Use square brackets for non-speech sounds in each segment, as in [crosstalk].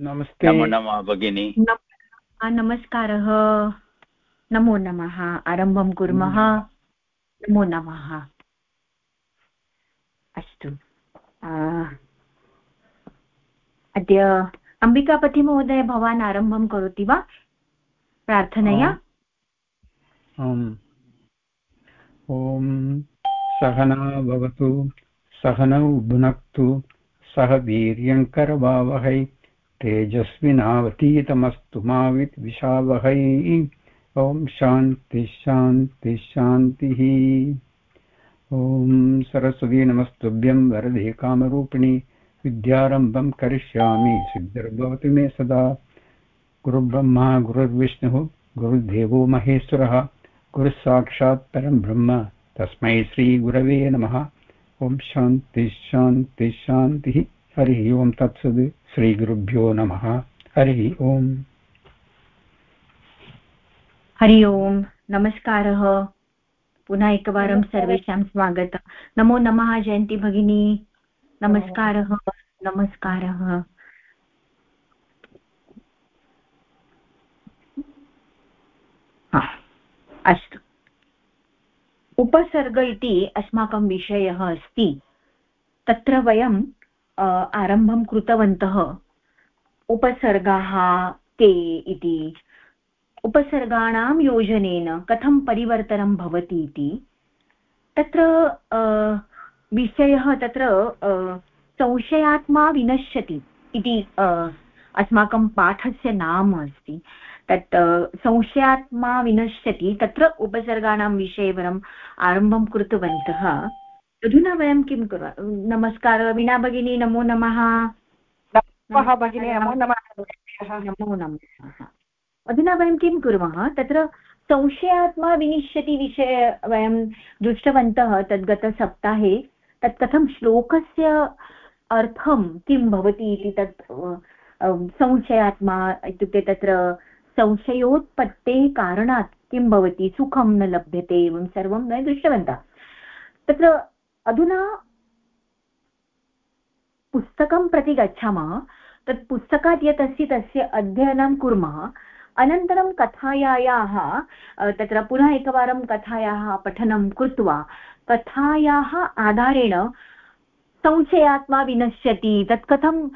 नमस्ते। नमो नमः भगिनी। नमस्कारः। नमो नमः आरम्भं कुर्मः। नमो नमः अस्तु। अद्य अम्बिकापतिमहोदय भवान् आरम्भं करोति वा? प्रार्थनया? ॐ सहना भवतु सहनौ भुनक्तु सह वीर्यङ्करवावहै तेजस्विनावतीतमस्तु मा विद्विषावहै ॐ शान्तिः शान्तिः शान्तिः। ॐ सरस्वती नमस्तुभ्यं वरदे कामरूपिणि, विद्यारम्भं करिष्यामि। सिद्धिर्भवतु मे सदा। गुरुब्रह्मा गुरुर्विष्णुः गुरुदेवो महेश्वरः गुरुः साक्षात् परं ब्रह्म। तस्मै श्रीगुरवे नमः। ॐ शान्तिः शान्तिः शान्तिः। हरिः ओम् तत्सद्। श्रीगुरुभ्यो नमः। हरिः ओम्। हरि ओम्। नमस्कारः। पुनः एकवारं सर्वेषां स्वागतं नमो नमः जयन्ती भगिनी। नमस्कारः। नमस्कारः। अस्तु। उपसर्ग इति अस्माकं विषयः अस्ति। तत्र वयं आरम्भं कृतवन्तः। उपसर्गाः के इति। उपसर्गाणां योजनेन कथं परिवर्तनं भवति इति। तत्र विषयः तत्र संशयात्मा विनश्यति इति अस्माकं पाठस्य नाम अस्ति। तत्, संशयात्मा विनश्यति। तत्र उपसर्गाणां विषये वयम् आरम्भं कृतवन्तः। अधुना वयं किं कुर्मः नमस्कारः वीणा भगिनी नमो नमः। नमो नमः अधुना वयं किं कुर्मः तत्र संशयात्मा विनिश्यति विषये वयं दृष्टवन्तः तद् गतसप्ताहे तत् कथं श्लोकस्य अर्थं किं भवति इति तत् संशयात्मा इत्युक्ते तत्र संशयोत्पत्तेः कारणात् किं भवति सुखं न लभ्यते एवं सर्वं वयं दृष्टवन्तः। तत्र अधुना पुस्तकं प्रति गच्छामः, तत् पुस्तकात् यत् अस्ति तस्य अध्ययनं कुर्मः, अनन्तरं कथायाः तत्र पुनः एकवारं कथायाः पठनं कृत्वा, कथायाः आधारेण संशयात्मा विनश्यति, तत् कथम्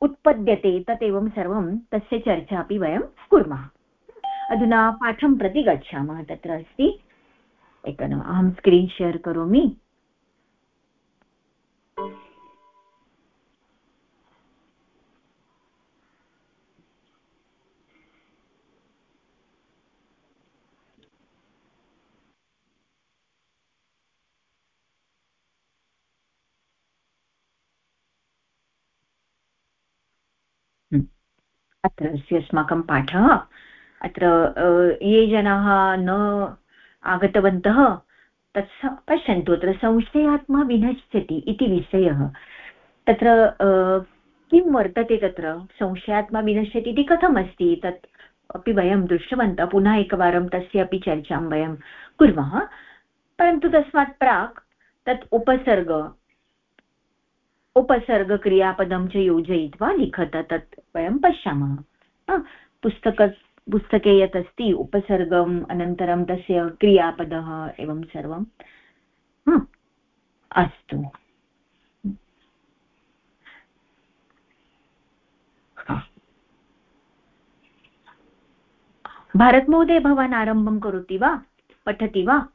उत्पद्यते तत् सर्वं तस्य चर्चा अपि वयं कुर्मः। अधुना पाठं प्रति गच्छामः, तत्र अस्ति। एकम् अहं स्क्रीन् शेर् करोमि। अत्र अस्माकं पाठः। अत्र ये जनाः न आगतवन्तः तत् पश्यन्तु, अत्र संशयात्मा विनश्यति इति विषयः। तत्र किं वर्तते तत्र? संशयात्मा विनश्यति इति कथम् अस्ति तत् अपि वयं दृष्टवन्तः, पुनः एकवारं तस्य अपि चर्चां वयं कुर्मः। परन्तु तस्मात् प्राक् तत् उपसर्ग उपसर्गक्रियापदं च योजयित्वा लिखत तत् वयं पश्यामः। पुस्तक पुस्तके यत् अस्ति उपसर्गम् अनन्तरं तस्य क्रियापदः एवं सर्वं। अस्तु। भारतमहोदय भवान् आरम्भं करोति वा? पठति वा?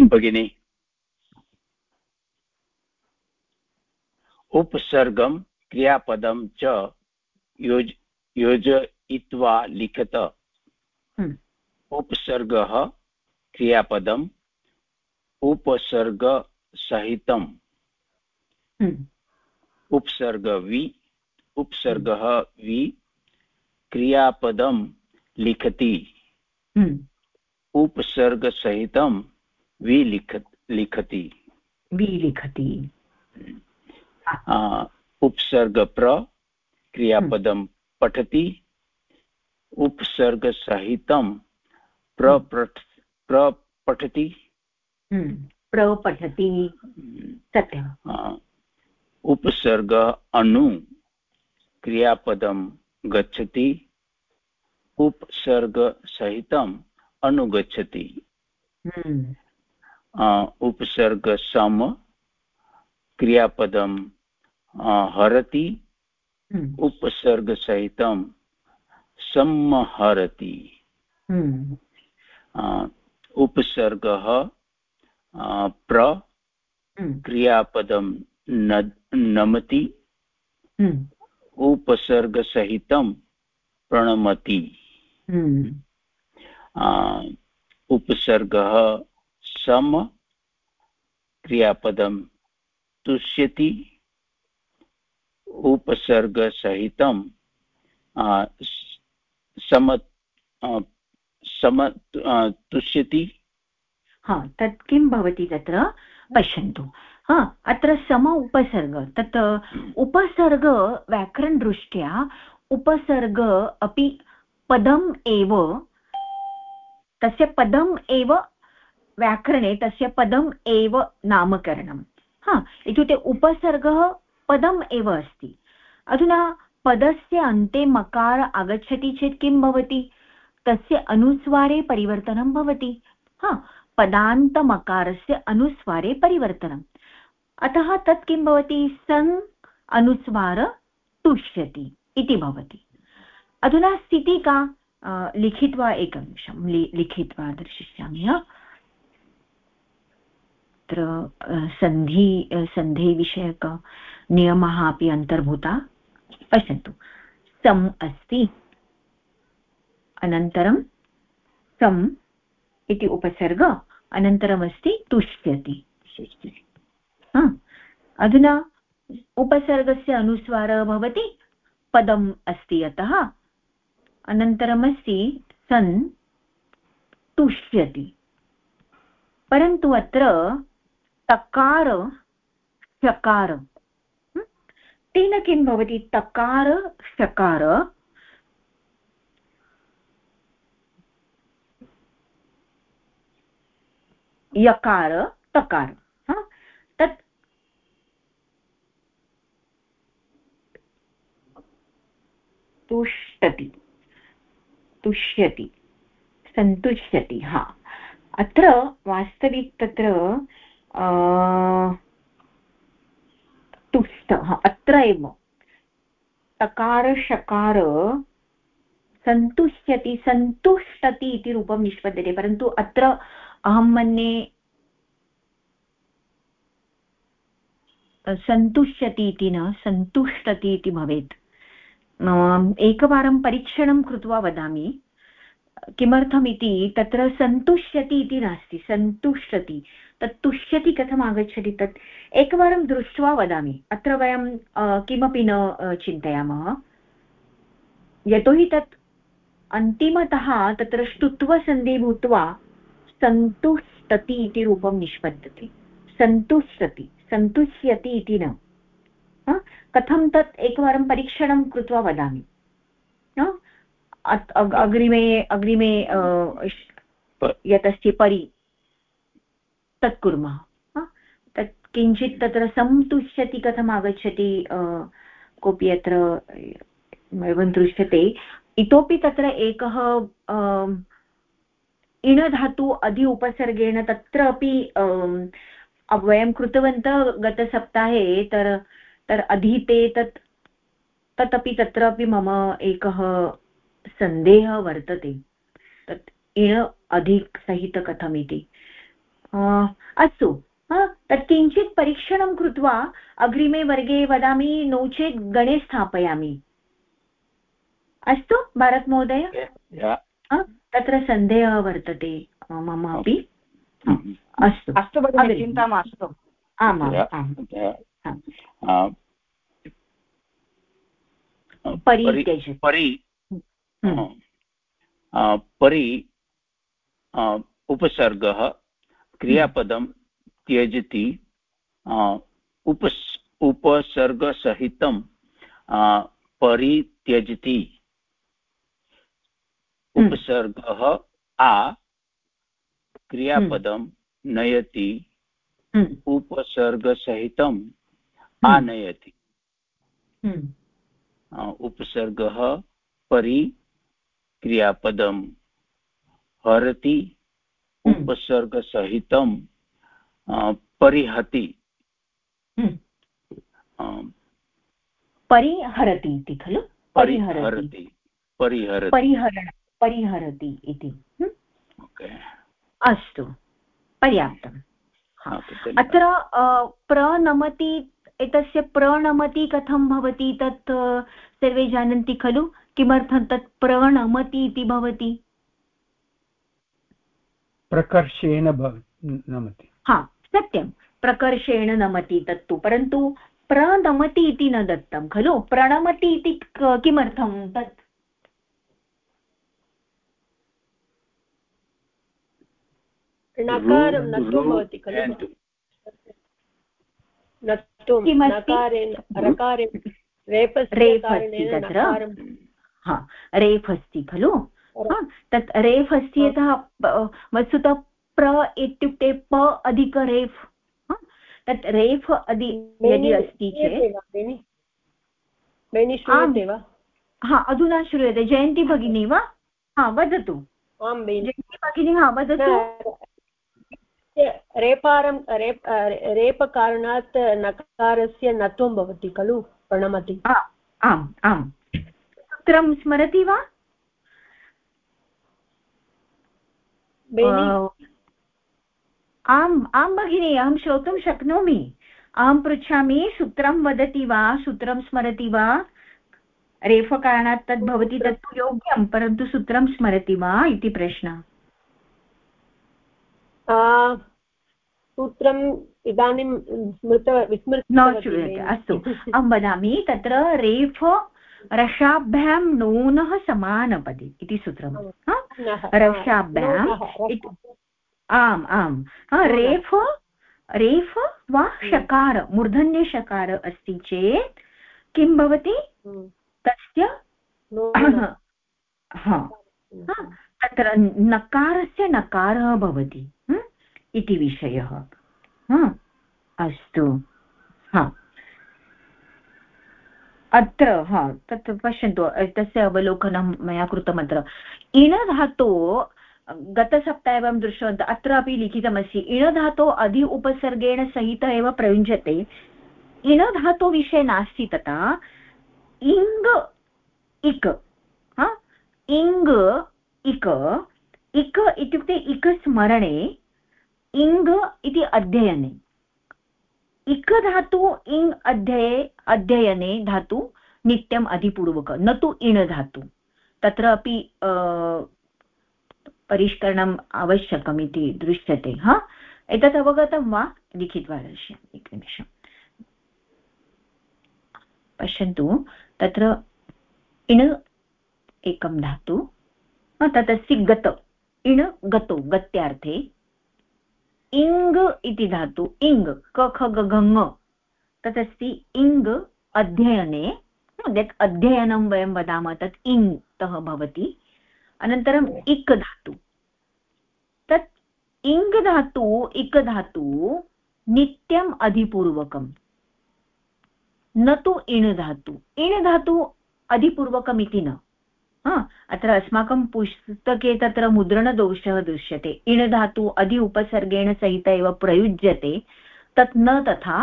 भगिनी उपसर्गं क्रियापदं च योज योजयित्वा लिखत हम्म। उपसर्गः क्रियापदम् उपसर्गसहितम् हम्म। उपसर्ग वि उपसर्गः वि क्रियापदं लिखति हम्म। उपसर्गसहितं विलिख लिखति विलिखति उपसर्गप्र क्रियापदं पठति। उपसर्गसहितं प्रपठ प्रपठति हम्म, प्रपठति सत्यम्। उपसर्ग अनु क्रियापदं गच्छति। उपसर्गसहितम् अनुगच्छति उपसर्गसम क्रियापदं हरति उपसर्गसहितं संहरति उपसर्गः प्र क्रियापदं नमति। उपसर्गसहितं प्रणमति। उपसर्गः सम क्रियापदं तुष्यति उपसर्गसहितं सम सम तुष्यति? हा, तत् किं भवति तत्र? पश्यन्तु। हा, अत्र सम उपसर्ग, तत् उपसर्ग व्याकरणदृष्ट्या उपसर्ग अपि पदम् एव, तस्य पदम् एव व्याकरणे तस्य पदम् एव नामकरणं हा, इत्युक्ते उपसर्गः पदम् एव अस्ति। अधुना पदस्य अन्ते मकार आगच्छति चेत् किं भवति? तस्य अनुस्वारे परिवर्तनं भवति। हा, पदान्तमकारस्य अनुस्वारे परिवर्तनम्। अतः तत् किं भवति? सन् अनुस्वार तुष्यति इति भवति। अधुना स्थितिः का? लिखित्वा एकनिमिषं लिखित्वा दर्शिष्यामि अत्र सन्धि सन्धिविषयकनियमः अपि अन्तर्भूता। पश्यन्तु। सम् अस्ति। अनन्तरं सम् इति उपसर्ग, अनन्तरमस्ति तुष्यति अधुना उपसर्गस्य अनुस्वारः भवति, पदम् अस्ति अतः अनन्तरमस्ति सन् तुष्यति। परन्तु अत्र तकार, शकार। तेन किं भवति तकार, शकार। यकार, तकार। तत् तुष्टति। तुष्यति। सन्तुष्यति, हा। अत्र वास्तविक तत्र तुष्ट अत्र एव तकार शकार सन्तुष्यति सन्तुष्टति इति रूपं निष्पद्यते परन्तु अत्र अहं मन्ये सन्तुष्यति इति न सन्तुष्टति इति भवेत् एकवारं परीक्षणं कृत्वा वदामि किमर्थमिति? तत्र सन्तुष्यति इति नास्ति। सन्तुष्टति। तत् तुष्यति कथम् आगच्छति? तत् एकवारं दृष्ट्वा वदामि। अत्र वयं किमपि न चिन्तयामः। यतोहि तत् अन्तिमतः तत्र ष्टुत्वसन्धि भूत्वा सन्तुष्टति इति रूपं निष्पद्यते। सन्तुष्टति। सन्तुष्यति इति न। कथं तत् एकवारं परीक्षणं कृत्वा वदामि। अग्रिमे अग्रिमे यत् अस्ति परि। तत् कुर्मः। तत् किञ्चित् तत्र सन्तुष्यति कथम् आगच्छति कोऽपि अत्र एवं दृश्यते। इतोपि तत्र एकः इणधातु अधि उपसर्गेण तत्र अपि वयं कृतवन्तः गतसप्ताहे तर तर् अधीते तत् तदपि तत्रापि मम एकः सन्देहः वर्तते। तत् इण अधिकसहित कथमिति अस्तु। तत् किञ्चित् परीक्षणं कृत्वा अग्रिमे वर्गे वदामि नो चेत् गणे स्थापयामि। अस्तु भारतमहोदय तत्र सन्देहः वर्तते मम अपि। अस्तु। अस्तु भगिनि चिन्ता मास्तु। आम् परि परि उपसर्गः क्रियापदं त्यजति उपस् उपसर्गसहितं परित्यजति हम्म। उपसर्गः आ क्रियापदं नयति हम्म। उपसर्गसहितं आनयति। उपसर्गः परि क्रियापदं हरति हम्म। उपसर्गसहितं परिहति। हम्म। परिहरति इति खलु? परिहरति। परिहरण परिहरति इति। हम्म। अस्तु। पर्याप्तम्। अत्र प्रनमति एतस्य प्रणमति कथं भवति? तत् सर्वे जानन्ति खलु? किमर्थं तत् प्रणमति इति भवति? प्रकर्षेण नमति। हा सत्यं। प्रकर्षेण नमति तत्तु परन्तु प्रणमति इति न दत्तं खलु? प्रणमति इति किमर्थं तत्? नकारं न खलु रेफ् अस्ति खलु? तत् रेफ् अस्ति यतः वस्तुतः प्र इत्युक्ते प अधिक रेफ्। तत् रेफ् अधि यदि अस्ति चेत्। हा अधुना श्रूयते। जयन्ती भगिनी वा? हा वदतु। जयन्ती भगिनी हा वदतु। रेपारं रेप रेपकारणात् नकारस्य नत्वं भवति खलु प्रणमति। आम् आम्। सूत्रं स्मरति वा? आम् आं भगिनि अहं श्रोतुं शक्नोमि। अहं पृच्छामि सूत्रं वदति वा सूत्रं स्मरति वा? रेफकारणात् तद् भवति तत्तु योग्यं परन्तु सूत्रं स्मरति वा इति प्रश्नः। सूत्रम् इदानीं स्मृत विस्मृत न श्रूयते अस्तु। अहं वदामि तत्र रेफ रसाभ्यां नूनः समानपदे इति सूत्रं रसाभ्याम् आम् आम्। रेफ रेफ वा शकार मूर्धन्यशकार अस्ति चेत् किं भवति? हम्म। तस्य [coughs] तत्र नकारस्य नकारः भवति इति विषयः। अस्तु। हा। अत्र, हा, तत् पश्यन्तु तस्य अवलोकनं मया कृतमत्र इणधातो, गतसप्ताहे वयं दृष्टवन्तः, अत्रापि लिखितमस्ति, इणधातो अधि उपसर्गेण सहित एव प्रयुञ्जते। इणधातुविषये नास्ति तथा इङ् इक् इङ् इक इक इत्युक्ते इक स्मरणे इङ् इति अध्ययने। इक धातु इङ् अध्यये, अध्ययने धातु नित्यम् अधिपूर्वक, न तु इण धातु। तत्र अपि परिष्करणम् आवश्यकम् इति दृश्यते, हा? एतत् अवगतं वा? लिखित्वा दर्शयामि एकनिमिषम् पश्यन्तु, तत्र इण एकं धातु तदस्ति गत। इण गतो, गत्यार्थे इङ् इति धातु इङ् क ख ग घ तदस्ति इङ् अध्ययने यत् अध्ययनं वयं वदामः तत् इङ् तः भवति अनन्तरम् इक् धातु। तत् इङ् धातु इक् धातु नित्यम् अधिपूर्वकम्। न तु इण् धातु। इण् धातु अधिपूर्वकमिति न। अत्र अस्माकं पुस्तके तत्र मुद्रणदोषः दृश्यते। इण धातु अधि उपसर्गेण सहित एव प्रयुज्यते। तत् न तथा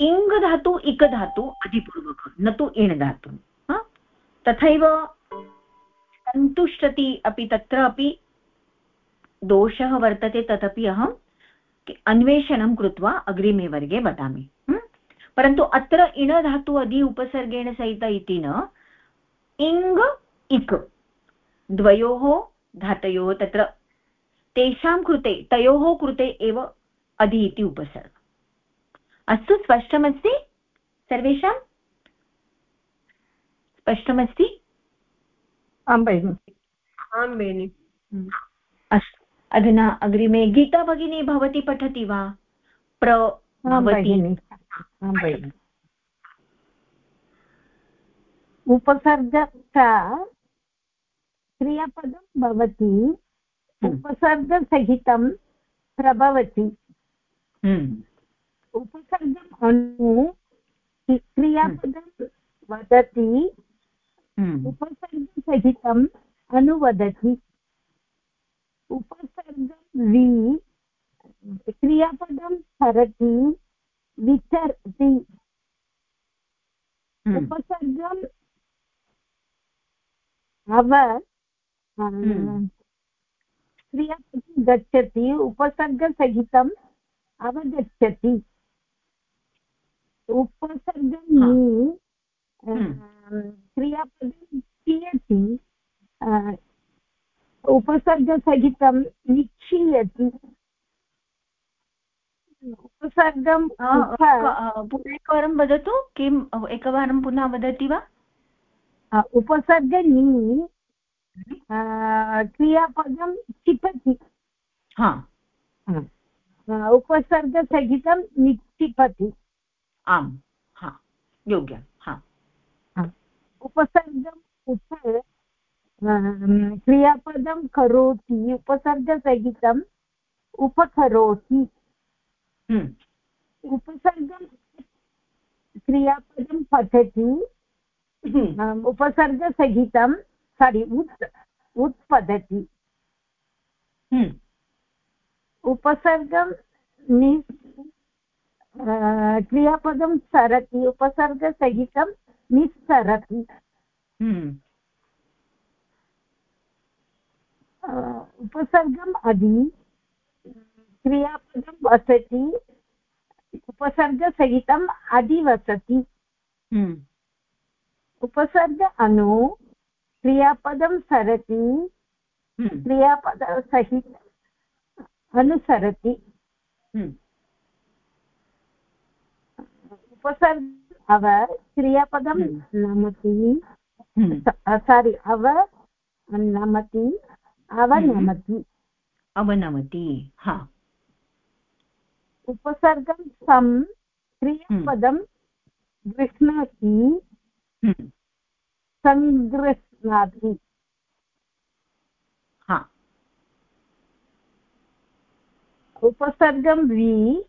इङ् धातु इक धातु अधिपूर्वक न तु इण् धातु। तथैव सन्तुष्टति अपि तत्र अपि दोषः वर्तते तदपि अहम् अन्वेषणं कृत्वा अग्रिमे वर्गे वदामि। परन्तु अत्र इण धातु अधि उपसर्गेण सहित इति न इङ् इक् द्वयोः धातयोः तत्र तेषां कृते तयोः कृते एव अधि इति उपसर्ग। अस्तु स्पष्टमस्ति? सर्वेषां? स्पष्टमस्ति? आं भगिनि। आं भगिनि। अस्तु अधुना अग्रिमे गीता भगिनी भवती पठति वा? प्र भवति। उपसर्गस्य क्रियापदं भवति. हम्म। उपसर्गसहितं प्रभवति. हम्म। उपसर्गम् अनु क्रियापदं वदति. उपसर्गसहितम् अनुवदति. उपसर्गं वि क्रियापदं सरति विचरति उपसर्गम् अव क्रियापदं गच्छति उपसर्गसहितम् अवगच्छति उपसर्गं क्रियापदं क्षीयति उपसर्गसहितं निक्षीयति उपसर्गं पुनः एकवारं वदतु किम् एकवारं पुनः वदति वा? उपसर्गनी क्रियापदं क्षिपति हा। उपसर्गसहितं निक्षिपति। आम् हा योग्यं हा। उपसर्गम् उप क्रियापदं करोति उपसर्गसहितम् उपकरोति। उपसर्गं क्रियापदं पठति। हम्म। उपसर्गसहितं सारि उत् उत्पतति हम्म। उपसर्गं नि क्रियापदं सरति उपसर्गसहितं निस्सरति उपसर्गम् अदि क्रियापदं वसति उपसर्गसहितम् अधिवसति। हम्म। उपसर्ग अनु क्रियापदं सरति हम्म। क्रियापदसहित अनुसरति। हम्म। उपसर्ग अव क्रियापदं नमति। सारि अव नमति अवनमति। अवनमति हा। उपसर्गं सं क्रियापदं गृह्णाति हम्म। सङ्गृह्णाति। हा। उपसर्गं वि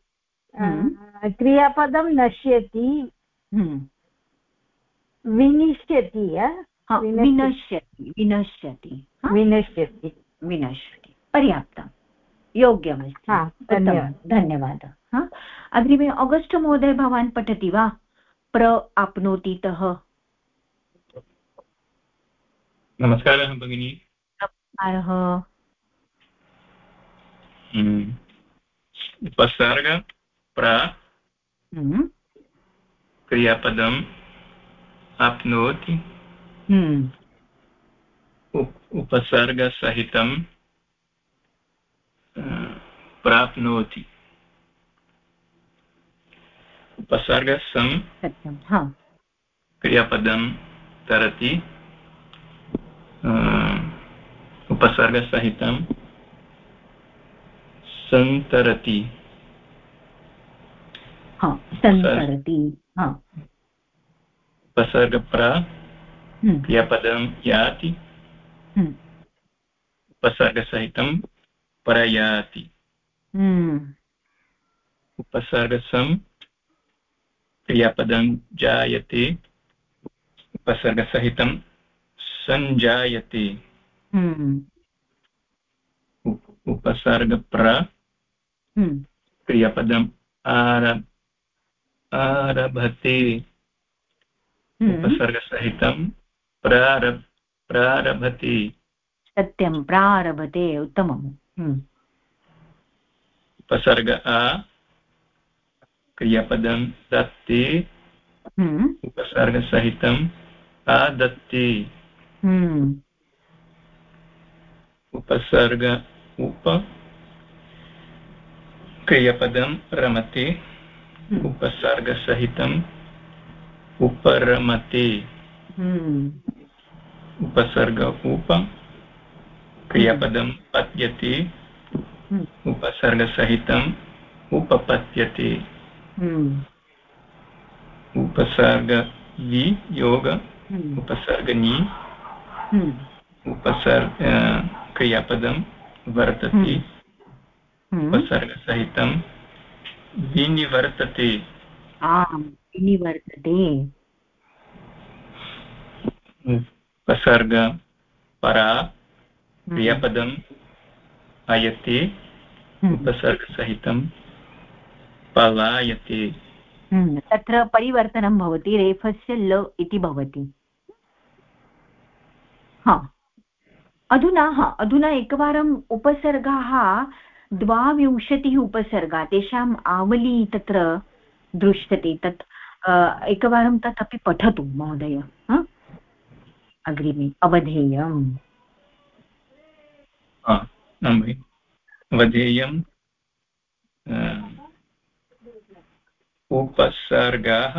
हम्म। क्रियापदं नश्यति हम्म। विनिश्यति। विनश्यति विनश्यति विनश्यति। विनश्यति पर्याप्तं योग्यमस्ति धन्यवादः। अग्रिमे आगस्ट् महोदय भवान् पठति वा? प्र आप्नोतितः। नमस्कारः भगिनी। नमस्कारः। हम्म। उपसर्ग प्र हम्म। क्रियापदम् आप्नोति। हम्म। उपसर्गसहितं प्राप्नोति। उपसर्गसं क्रियापदं तरति उपसर्गसहितं सन्तरति उपसर्गप्रा हम्म। क्रियापदं याति। हम्म। उपसर्गसहितं प्रयाति। उपसर्गसं क्रियापदं जायते उपसर्गसहितं सञ्जायते। उपसर्गप्र। क्रियापदम् आरभ आरभते उपसर्गसहितं प्रारभ प्रारभते सत्यं प्रारभते उत्तमम् उपसर्ग आ क्रियापदं दत्ते। उपसर्गसहितम् हम्म। उपसर्ग उप क्रियापदं रमते। उपसर्गसहितम् उपरमते उपसर्ग उप क्रियापदं पत्यते उपसर्गसहितम् उपपद्यते। हम्म। उपसर्ग वि योग हम्म। उपसर्गनी हम्म। उपसर्ग क्रियापदं वर्तते। उपसर्गसहितं विनिवर्तते। आम् निवर्तते उपसर्ग परा क्रियापदम् आयते हम्म। उपसर्गसहितं पलायते। हम्म, तत्र परिवर्तनं भवति रेफस्य ल इति भवति। हा। अधुना हा अधुना एकवारम् उपसर्गाः द्वाविंशतिः उपसर्गा तेषाम् आवली तत्र दृश्यते तत् एकवारं तत् अपि पठतु महोदय अग्रिमे अवधेयम्। अवधेयं उपसर्गाः।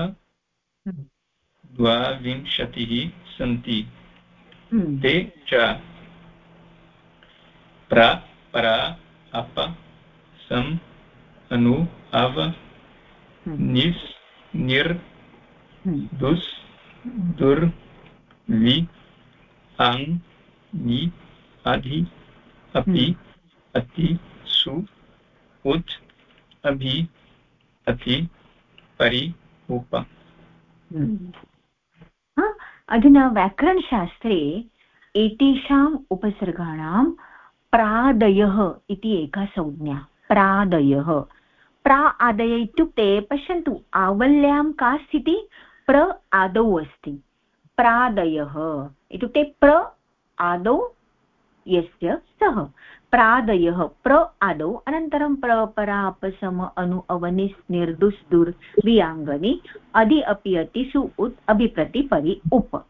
द्वाविंशतिः सन्ति। ते च प्र परा अप सम् अनु अव। निस् निर् दुस् दुर् वि अङ् नि अधि अपि अति सु उत् अभि अति परि उप। हम्म। अधुना व्याकरणशास्त्रे एतेषाम् उपसर्गाणां प्रादयः इति एका संज्ञा प्रादयः। प्रा आदय इत्युक्ते पश्यन्तु आवल्यां का स्थितिः? प्र आदौ अस्ति। प्रादयः। इत्युक्ते प्र आदौ यस्य सः। प्रादयः प्र आदौ, अनन्तरं प्र परापसम अनु अवनिस् निर्दुस् दुर् वियाङ्गनि, अधि अपि अति सु उत् अभिप्रति परि उप।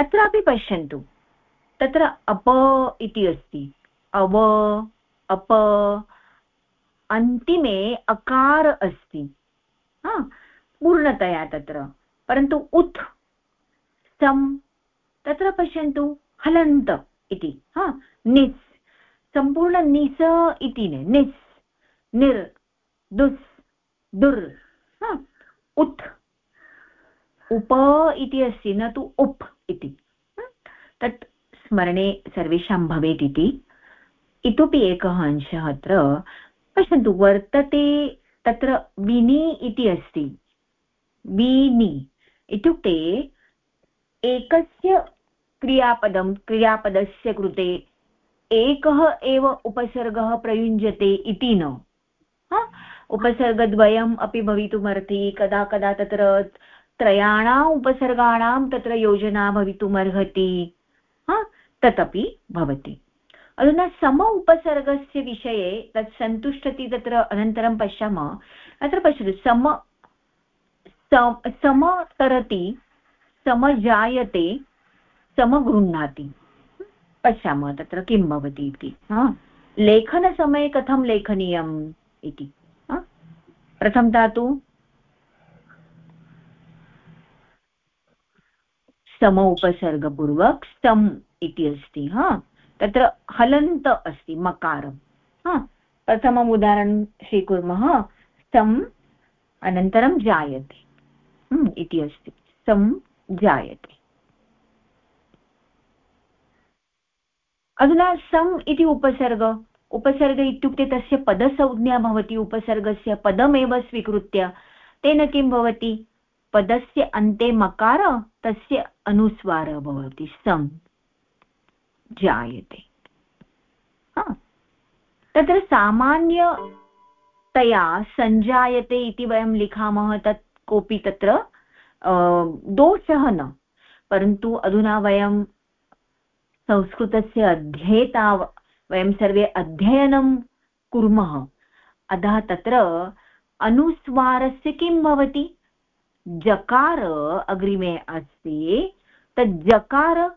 अत्रापि पश्यन्तु। तत्र अप इति अस्ति। अव, अप, अन्तिमे अकार अस्ति। हा, पूर्णतया तत्र। परन्तु उत् सम् तत्र पश्यन्तु हलन्त। इति, हा? निस् सम्पूर्ण निस इति निस्, निर्, दुस्, दुर् उत्, उप इति अस्ति न तु उप् इति तत् स्मरणे सर्वेषां भवेत् इति। इतोपि एकः अंशः अत्र, पश्यन्तु वर्तते तत्र विनि इति अस्ति। विनि, इत्युक्ते एकस्य क्रियापदं क्रियापदस्य कृते एकः एव उपसर्गः प्रयुञ्जते इति न। उपसर्गद्वयम् अपि भवितुमर्हति, कदा कदा तत्र त्रयाणाम् उपसर्गाणां तत्र योजना भवितुमर्हति। तदपि भवति। अधुना सम उपसर्गस्य विषये तत् सन्तुष्टति तत्र अनन्तरं पश्यामः। अत्र पश्यतु सम, समतरति, समजायते समगृह्णाति। पश्यामः तत्र किं भवति इति। लेखनसमये कथं लेखनीयम् इति। प्रथम धातु। सम उपसर्गपूर्वक स्तम् इति अस्ति, हा? तत्र हलन्त अस्ति मकारं हा? प्रथमम् उदाहरणं स्वीकुर्मः। स्तम् अनन्तरं जायते। इति अस्ति। सं जायते। अधुना सम् इति उपसर्ग। उपसर्ग इत्युक्ते तस्य पदसंज्ञा भवति, उपसर्गस्य पदमेव स्वीकृत्य। तेन किं भवति? पदस्य अन्ते मकार, तस्य अनुस्वारः भवति सम् जायते। तत्र सामान्यतया सञ्जायते इति वयं लिखामः तत् कोऽपि तत्र दोषः न। परन्तु अधुना वयं संस्कृतस्य अध्येता वयं सर्वे अध्ययनं कुर्मः। अतः तत्र अनुस्वारस्य किं भवति? जकार अग्रिमे अस्ति। तत् जकार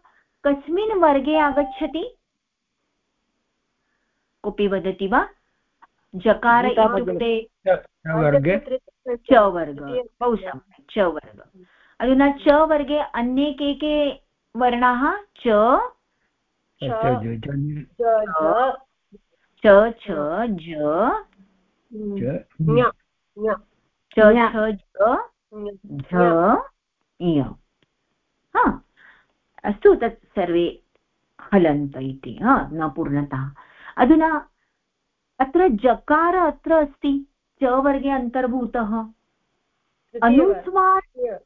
कस्मिन् वर्गे आगच्छति? कोऽपि वदति वा? जकार इत्युक्ते च वर्ग। बहु सम्यक्। च वर्ग। अधुना च वर्गे अन्ये के के वर्णाः? च च छ ज च झ य अस्तु तत् सर्वे हलन्त इति न पूर्णतः अधुना अत्र जकार अत्र अस्ति च वर्गे अन्तर्भूतः अनुस्वारकारात्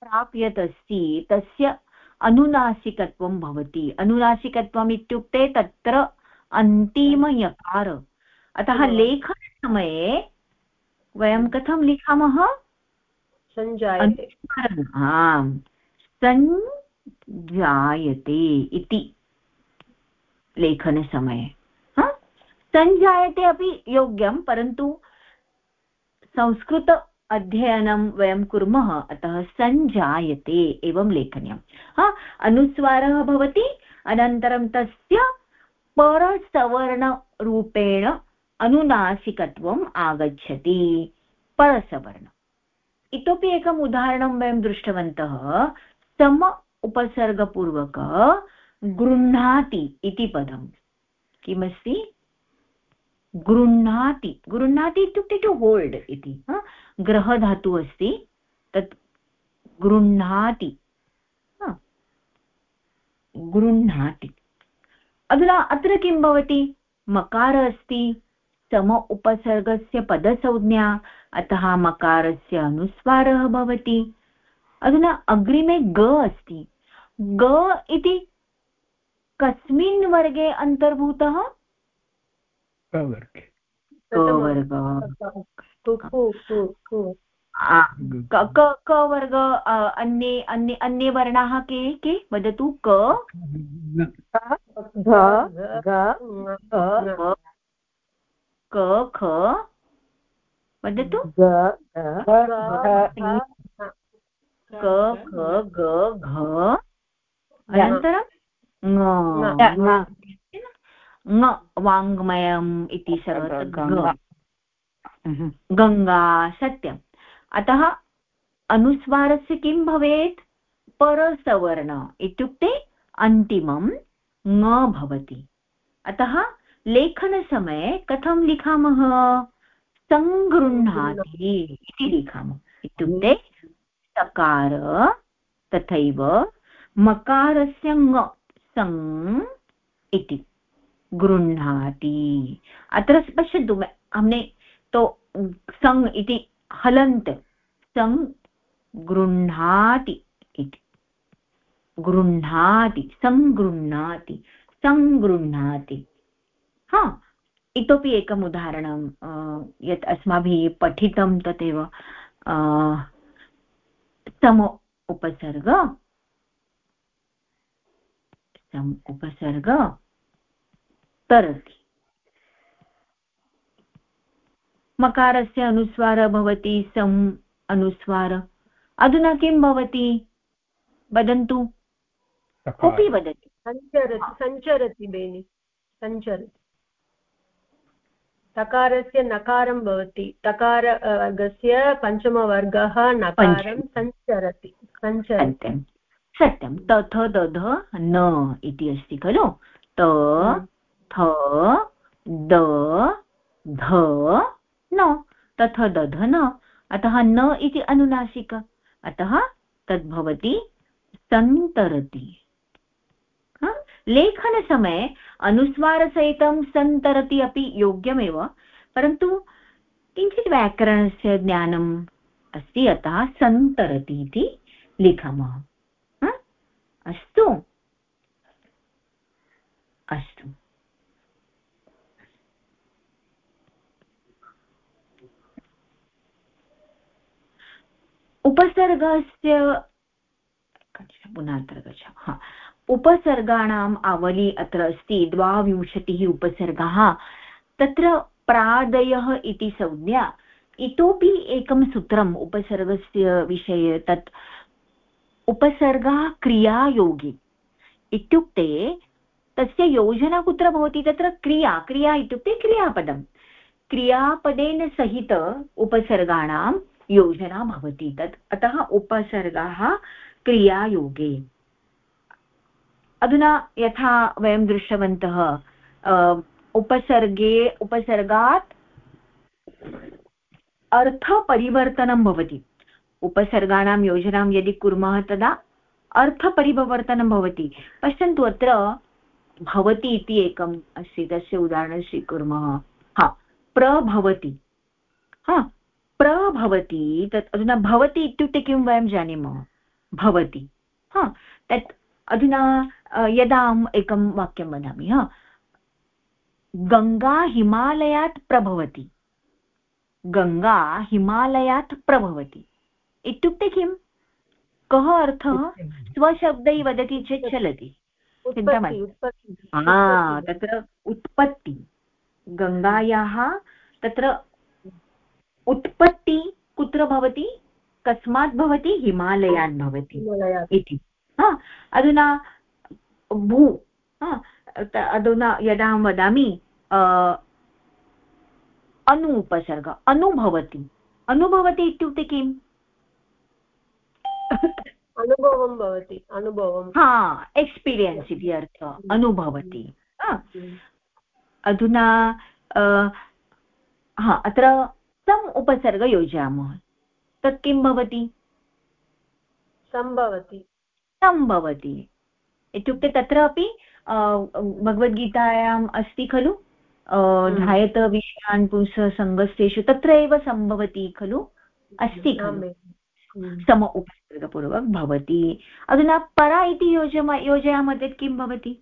प्राक् यत् अस्ति तस्य अनुनासिकत्वं भवति। अनुनासिकत्वम् इत्युक्ते तत्र अन्तिमयकार। अतः लेखनसमये वयं कथं लिखामः? सञ्जायते। आम्। सञ्जायते इति लेखनसमये। सञ्जायते अपि योग्यं परन्तु संस्कृत अध्ययनं वयं कुर्मः, अतः सञ्जायते एवं लेखनीयं हा, अनुस्वारः भवति, अनन्तरं तस्य परसवर्णरूपेण अनुनासिकत्वम् आगच्छति। परसवर्ण इतोपि एकम् उदाहरणं वयं दृष्टवन्तः, सम उपसर्गपूर्वक गृह्णाति इति पदं किमस्ति? गृह्णाति गृह्णाति इत्युक्ते टु होल्ड् इति ग्रहधातुः अस्ति, तत् गृह्णाति गृह्णाति अधुना अत्र किं भवति? मकार अस्ति, सम उपसर्गस्य पदसंज्ञा, अतः मकारस्य अनुस्वारः भवति। अधुना अग्रिमे ग अस्ति। ग इति कस्मिन् वर्गे अन्तर्भूतः कवर्गे क। वर्ग। अन्ये अन्ये अन्ये वर्णाः के के? वदतु क। क ख। वदतु? क ख ग घ। अनन्तरं? वाङ्मयम् इति गङ्गा सत्यम् अतः अनुस्वारस्य किं भवेत् परसवर्ण इत्युक्ते अन्तिमं ङ भवति अतः लेखनसमये कथं लिखामः सङ्गृह्णाति इति लिखामः इत्युक्ते सकार तथैव मकारस्य ङ सङ् इति गृह्णाति। अत्र पश्यन्तु, हमने तो सङ् इति हलन्त। सङ् गृह्णाति इति। गृह्णाति सङ्गृह्णाति सङ्गृह्णाति हा, इतोपि एकम् उदाहरणं यत् अस्माभिः पठितं तदेव सम उपसर्ग। सम उपसर्ग। तरति मकारस्य अनुस्वारः भवति सम् अनुस्वार। अधुना किं भवति? वदन्तु। कोऽपि वदति। सञ्चरति सञ्चरति बेनि। सञ्चरति। तकारस्य नकारं भवति। तकार वर्गस्य पञ्चमवर्गः नकारं सञ्चरति। सञ्चरति। सत्यं। तथ दध न इति अस्ति खलु। त थ द, ध, न. तथ दध न. अतः न इति अनुनासिक. अतः तद्भवति सन्तरति. लेखनसमये अनुस्वारसहितं सन्तरति अपि योग्यमेव, परन्तु किञ्चित् व्याकरणस्य ज्ञानम् अस्ति, अतः सन्तरति इति लिखामः. अस्तु. अस्तु. उपसर्गस्य पुनः अत्र गच्छामः उपसर्गाणाम् आवली अत्र अस्ति, द्वाविंशतिः उपसर्गाः. तत्र प्रादयः इति संज्ञा. इतोपि एकं सूत्रम् उपसर्गस्य विषये तत् उपसर्गः क्रियायोगी. इत्युक्ते तस्य योजना कुत्र भवति? तत्र क्रिया क्रिया इत्युक्ते क्रियापदं क्रियापदेन सहित उपसर्गाणां योजना भवति तत्। अतः उपसर्गाः क्रियायोगे। अधुना यथा वयं दृष्टवन्तः उपसर्गे, उपसर्गात् अर्थपरिवर्तनं भवति। उपसर्गाणां योजनां यदि कुर्मः तदा अर्थपरिवर्तनं भवति। पश्यन्तु अत्र भवति इति एकम् अस्ति, तस्य उदाहरणं स्वीकुर्मः। हा प्रभवति हा। प्रभवति तत् अधुना भवति इत्युक्ते किं वयं जानीमः? भवति। हा तत् अधुना यदा अहम् एकं वाक्यं वदामि हा गङ्गा हिमालयात् प्रभवति गङ्गा हिमालयात् प्रभवति इत्युक्ते किं? कः अर्थः? स्वशब्दैः वदति चेत् चलति। चिन्ता तत्र उत्पत्ति। गङ्गायाः तत्र उत्पत्ति कुत्र भवति? कस्मात् भवति? हिमालयात् भवति। इति। अधुना भू अधुना यदा अहं वदामि अनु उपसर्ग अनुभवति अनुभवति इत्युक्ते किम्? अनुभवं भवति अनुभवं। हा एक्स्पीरियन्स् इति अर्थः अनुभवति अधुना हा अत्र सम् उपसर्ग योजयामः तत् किं भवति? सम्भवति। सम्भवति इत्युक्ते तत्रापि भगवद्गीतायाम् अस्ति खलु? ध्यायत विषयान् पुंसः सङ्गस्तेषु तत्र एव सम्भवति खलु? अस्ति खलु। सम उपसर्गपूर्वक भवति। अधुना परा इति योजम योजयामः चेत् किं भवति?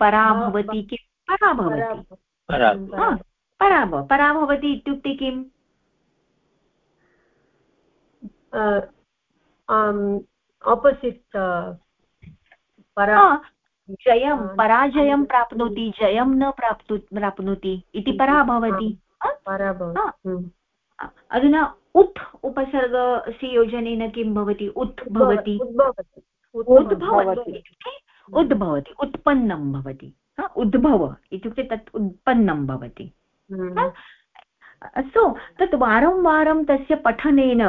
परा भवति किं? परा भवति। परा परा भवति इत्युक्ते किम् आपोसिट् जयं पराजयं प्राप्नोति जयं न प्राप्तु प्राप्नोति इति परा भवति अधुना उत् उपसर्गस्य योजनेन किं भवति उत् भवति उद्भवति उद्भवति उत्पन्नं भवति उद्भव इत्युक्ते तत् उत्पन्नं भवति। अस्तु तत् वारं वारं तस्य पठनेन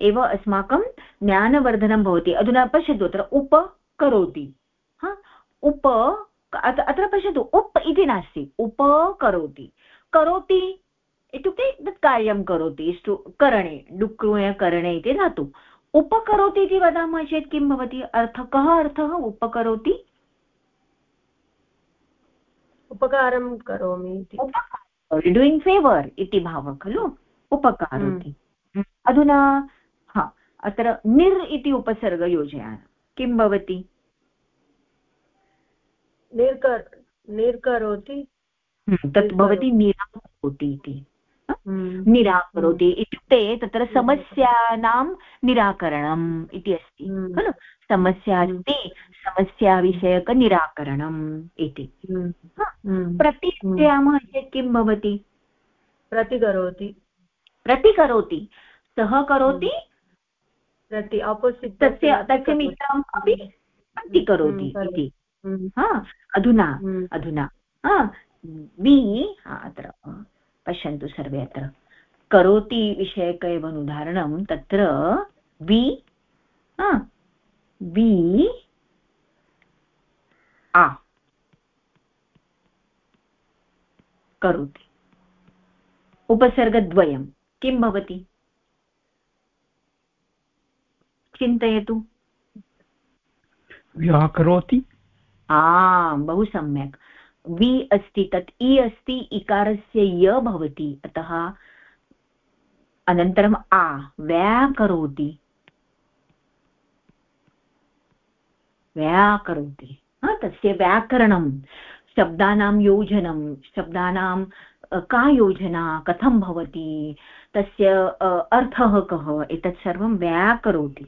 एव अस्माकं ज्ञानवर्धनं भवति। अधुना पश्यतु, अत्र उपकरोति उप अत्र पश्यतु, उप् इति नास्ति। उपकरोति करोति। इत्युक्ते तत् कार्यं करोति, स्तु, करणे, डुक्रूय करणे इति धातु। उपकरोति इति वदामः चेत् किं भवति? अर्थः कः अर्थः उपकरोति उपकारं करोमि इति। डूयिङ्ग् फेवर् इति भावः खलु? उपकारोति हम्म। अधुना हा अत्र निर् इति उपसर्ग योजयामः किं भवति? निर्कर् निर्करोति। हम्म, तत् भवति निराकरोति इति। हम्म। निराकरोति इत्युक्ते तत्र समस्यानां निराकरणम् इति अस्ति खलु? समस्या अस्ति समस्याविषयकनिराकरणम् इति। प्रतिक्रियामः चेत् किं भवति? प्रतिकरोति। प्रतिकरोति। सः करोति प्रति आपोसिट् तस्य तस्य मित्रम् अपि प्रतिकरोति इति। अधुना अधुना। वि अत्र पश्यन्तु सर्वे अत्र। करोति विषयक एव उदाहरणं तत्र वि वि आ। करोति। उपसर्गद्वयं। किं भवति? चिन्तयतु। व्याकरोति आम् बहु सम्यक्। वि अस्ति तत् इ अस्ति इकारस्य य भवति। अतः अनन्तरम् आ व्याकरोति व्याकरोति तस्य व्याकरणं शब्दानां योजनं शब्दानां का योजना कथं भवति तस्य अर्थः कः एतत् सर्वं व्याकरोति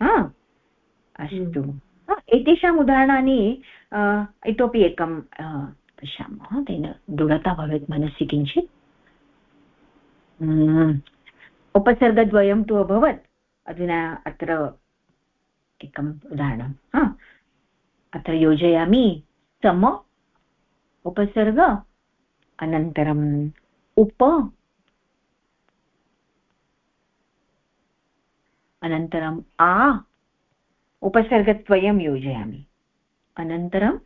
अस्तु हम्म। एतेषाम् उदाहरणानि इतोपि एकं पश्यामः तेन दृढता भवेत् मनसि किञ्चित् हम्म। उपसर्गद्वयं तु अभवत् अधुना अत्र एकम् उदाहरणं हा अत्र योजयामि। सम उपसर्ग अनन्तरम् उप। अनन्तरम् आ उपसर्गद्वयं योजयामि। अनन्तरं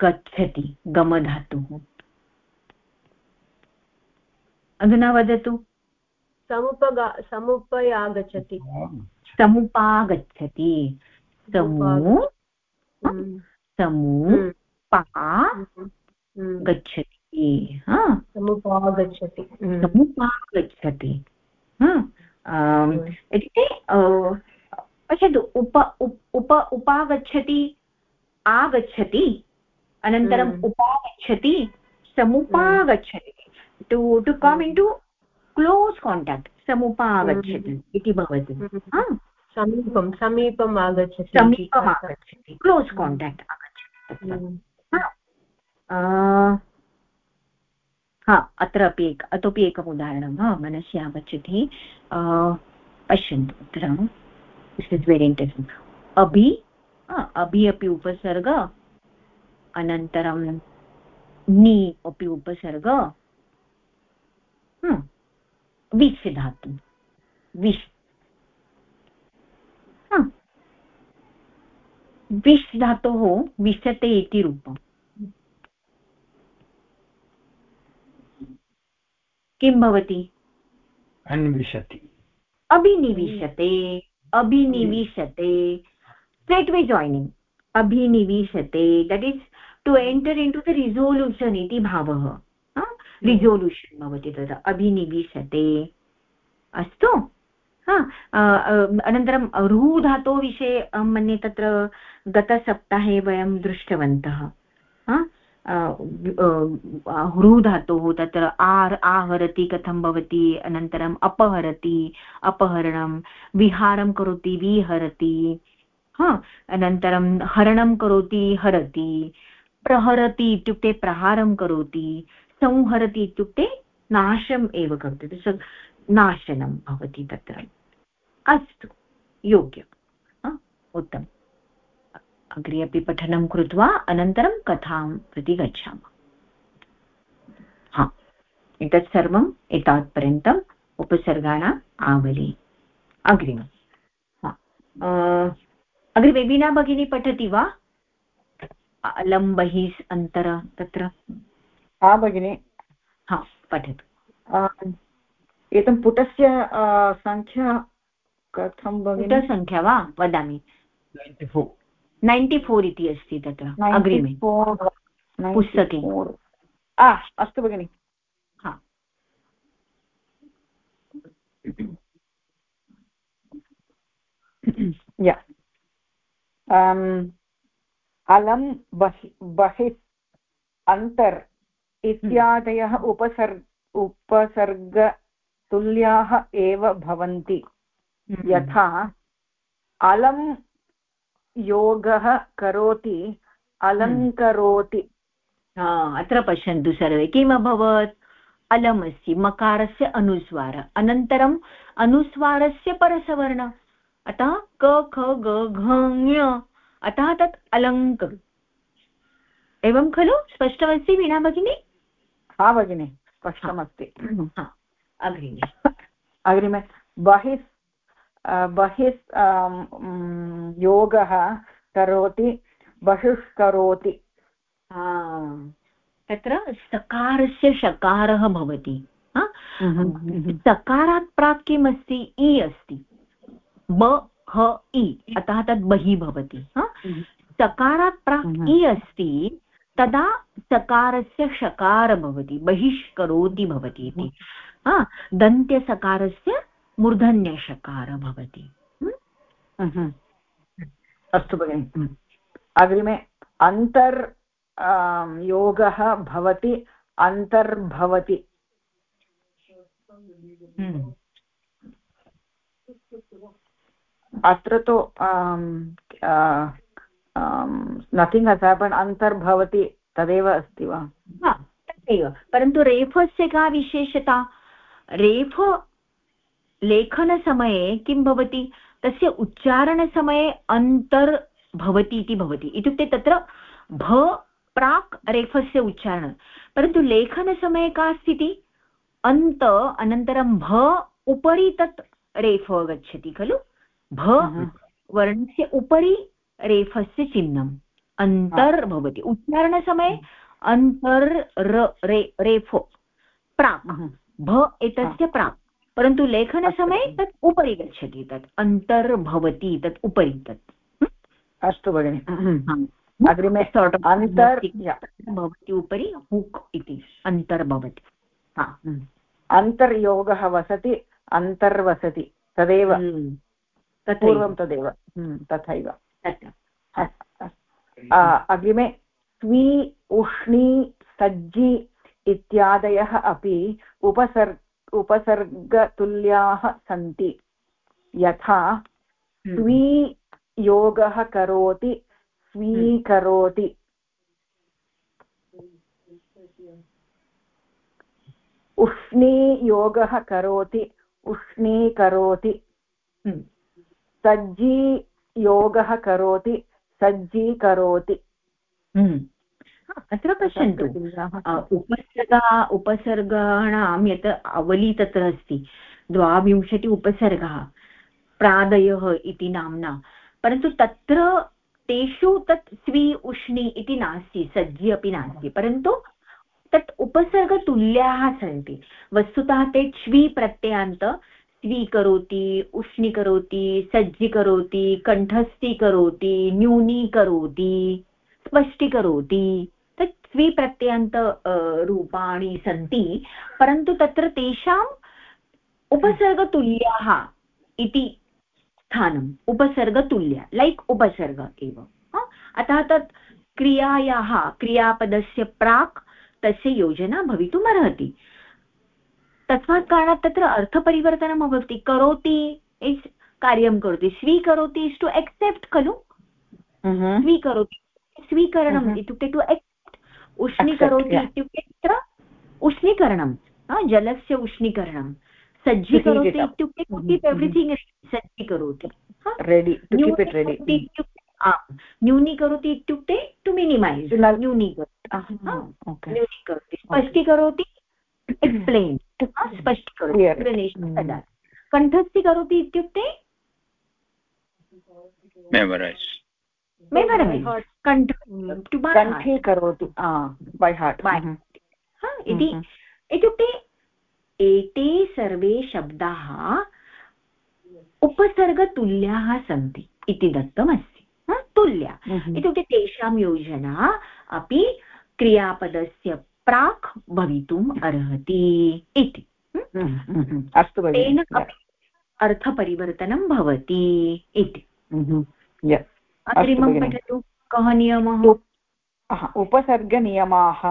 गच्छति गमधातुः। अधुना वदतु। समुपगा समुपयागच्छति। समुपागच्छति। समू समू पा गच्छति समुपागच्छति समुपागच्छति इत्युक्ते पश्यतु उप उप उपागच्छति आगच्छति अनन्तरम् उपागच्छति समुपागच्छति to to come in to close contact समुपागच्छति इति भवति समीपं समीपम् आगच्छति समीपम् आगच्छति क्लोस् काण्टाक्ट् आगच्छति। हा। अत्र अपि एक इतोपि एकम् उदाहरणं हा मनसि आगच्छति। पश्यन्तु अत्र दिस् इस् वेरि इण्ट्रेस्टिङ्ग् अभि अभि अपि उपसर्ग अनन्तरं नि अपि उपसर्ग विस् धातु विस् विस् धातोः विशते इति रूपम्। किं भवति? अन्विषति। अभिनिविशते अभिनिविशते straight way joining अभिनिविशते that is to enter in to the resolution इति भावः। रिसोल्यूशन् भवति तत्र। अभिनिविशते अस्तु? अनन्तरं रुः धातोः विषये मन्ये तत्र गतसप्ताहे वयं दृष्टवन्तः। हृधातोः तत्र आर्, आहरति कथं भवति, अनन्तरम् अपहरति, अपहरणं, विहारं करोति, विहरति, हा, अनन्तरं हरणं करोति, हरति, प्रहरति इत्युक्ते प्रहारं करोति, संहरति इत्युक्ते नाशम् एव करोति नाशनं भवति तत्र। अस्तु योग्यम्। उत्तमम्। अग्रे अपि पठनं कृत्वा अनन्तरं कथां प्रति गच्छामः। हा एतत् सर्वम् एतावत्पर्यन्तम् उपसर्गाणाम् आवली। अग्रिम हा अग्रे वेबिना भगिनी पठति वा? अलं बहिः अन्तर तत्र? हा भगिनि। हा पठतु। एतं पुटस्य सङ्ख्या कथं भगिनि? वा? वदामि। नैन्टि फोर् इति अस्ति तत्र अग्रिमे। पुस्तके। अस्तु भगिनि। या। अलं बहि बहिः अन्तर् इत्यादयः उपसर्ग उपसर्गतुल्याः एव भवन्ति। यथा अलं योगः करोति अलङ्करोति। अत्र पश्यन्तु सर्वे किम् अभवत्? अलमस्ति मकारस्य अनुस्वार। अनन्तरम् अनुस्वारस्य परसवर्ण। अतः क ख ग घ अतः तत् अलङ्क। एवं खलु? स्पष्टमस्ति वीणा भगिनी? हा भगिनि स्पष्टमस्ति। अग्रिमे। अग्रिमे। बहिः बहिः योगः करोति बहिष्करोति। तत्र सकारस्य शकारः भवति। सकारात् प्राक् किम् अस्ति इ अस्ति। ब ह इ। अतः तद् बहिः भवति। सकारात् प्राक् इ अस्ति तदा सकारस्य शकार भवति बहिष्करोति भवति इति। दन्त्यसकारस्य मूर्धन्यषकार भवति। अस्तु भगिनि। अग्रिमे अन्तर् योगः भवति अन्तर्भवति। अत्र तु नथिङ्ग् हस् हेपन् अन्तर्भवति तदेव अस्ति वा? तदेव परन्तु रेफस्य का विशेषता? रेफ लेखनसमये किं भवति? तस्य उच्चारणसमये अन्तर् भवति इति भवति। इत्युक्ते तत्र भ प्राक् रेफस्य उच्चारणं। परन्तु लेखनसमये का स्थितिः? अन्त अनन्तरं भ उपरि तत् रेफ गच्छति खलु? भ वर्णस्य उपरि रेफस्य चिह्नम्। अन्तर् भवति। उच्चारणसमये अन्तर् रे रेफो। प्राक्। भ एतस्य प्राक्। परन्तु लेखनसमये तत् उपरि गच्छति तत् अन्तर्भवति तत् उपरि तत्। अस्तु भगिनि। अग्रिमे भवति उपरि हुक् इति अन्तर् भवति अन्तर्योगः वसति अन्तर्वसति तदेव। पूर्वं तदेव। तथैव। अग्रिमे। स्वी उष्णी सज्जि इत्यादयः अपि उपसर् उपसर्गतुल्याः सन्ति। यथा स्वी योगः करोति स्वीकरोति। उष्णी योगः करोति उष्णीकरोति। सज्जी योगः करोति सज्जीकरोति। अत्र पश्यन्तु। उपसर्गः उपसर्गाणां यत् आवली तत्र अस्ति द्वाविंशति उपसर्गः प्रादयः इति नाम्ना। परन्तु तत्र तेषु तत् स्वी उष्णि इति नास्ति सज्जि अपि नास्ति। परन्तु तत् उपसर्गतुल्याः सन्ति। वस्तुतः ते च्वी प्रत्ययान्त स्वीकरोति उष्णीकरोति सज्जीकरोति कण्ठस्थीकरोति न्यूनीकरोति स्पष्टीकरोति। तत् स्वीप्रत्ययान्त रूपाणि सन्ति परन्तु तत्र तेषाम् उपसर्गतुल्याः इति स्थानम् उपसर्गतुल्य लैक् उपसर्ग एव अतः तत् क्रियायाः क्रियापदस्य प्राक् तस्य योजना भवितुम् अर्हति। तस्मात् कारणात् तत्र अर्थपरिवर्तनम् भवति करोति इस् कार्यं करोति। स्वीकरोति इस् टु एक्सेप्ट् खलु। स्वीकरोति। स्वीकरणम् इत्युक्ते टु एक्सेप्ट् उष्णीकरोति इत्युक्ते तत्र उष्णीकरणं जलस्य उष्णीकरणं सज्जीकरोति इत्युक्ते टु कीप् एव्रिथिङ्ग् सज्जीकरोति न्यूनीकरोति इत्युक्ते टु मिनिमैस् न्यूनीकरोति न्यूनीकरोति स्पष्टीकरोति एक्स्प्लेन् स्पष्टीकरोति एक्स्प्लेनेशन् ददाति कण्ठस्थीकरोति इत्युक्ते? मेमरैस् मेमरैस् कण्ठ कण्ठीकरोति बै हार्ट् इति इत्युक्ते एते सर्वे शब्दाः उपसर्गतुल्याः सन्ति इति दत्तमस्ति। तुल्या। इत्युक्ते तेषां योजना अपि क्रियापदस्य प्राक् भवितुम् अर्हति इति। अस्तु तेन अर्थपरिवर्तनं भवति इति। अग्रिमं पठतु कः नियमः? उपसर्गनियमाः।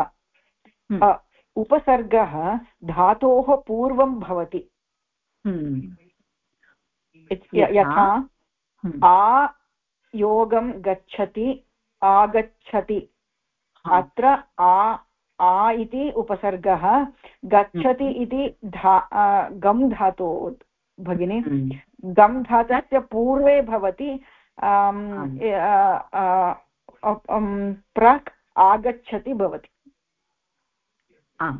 उपसर्गः धातोः पूर्वं भवति। यथा आ योगं गच्छति आगच्छति। अत्र आ आ इति उपसर्गः गच्छति इति धा गम् धातु भगिनि। गम् धातस्य पूर्वे भवति प्राक् आगच्छति भवति। आम्।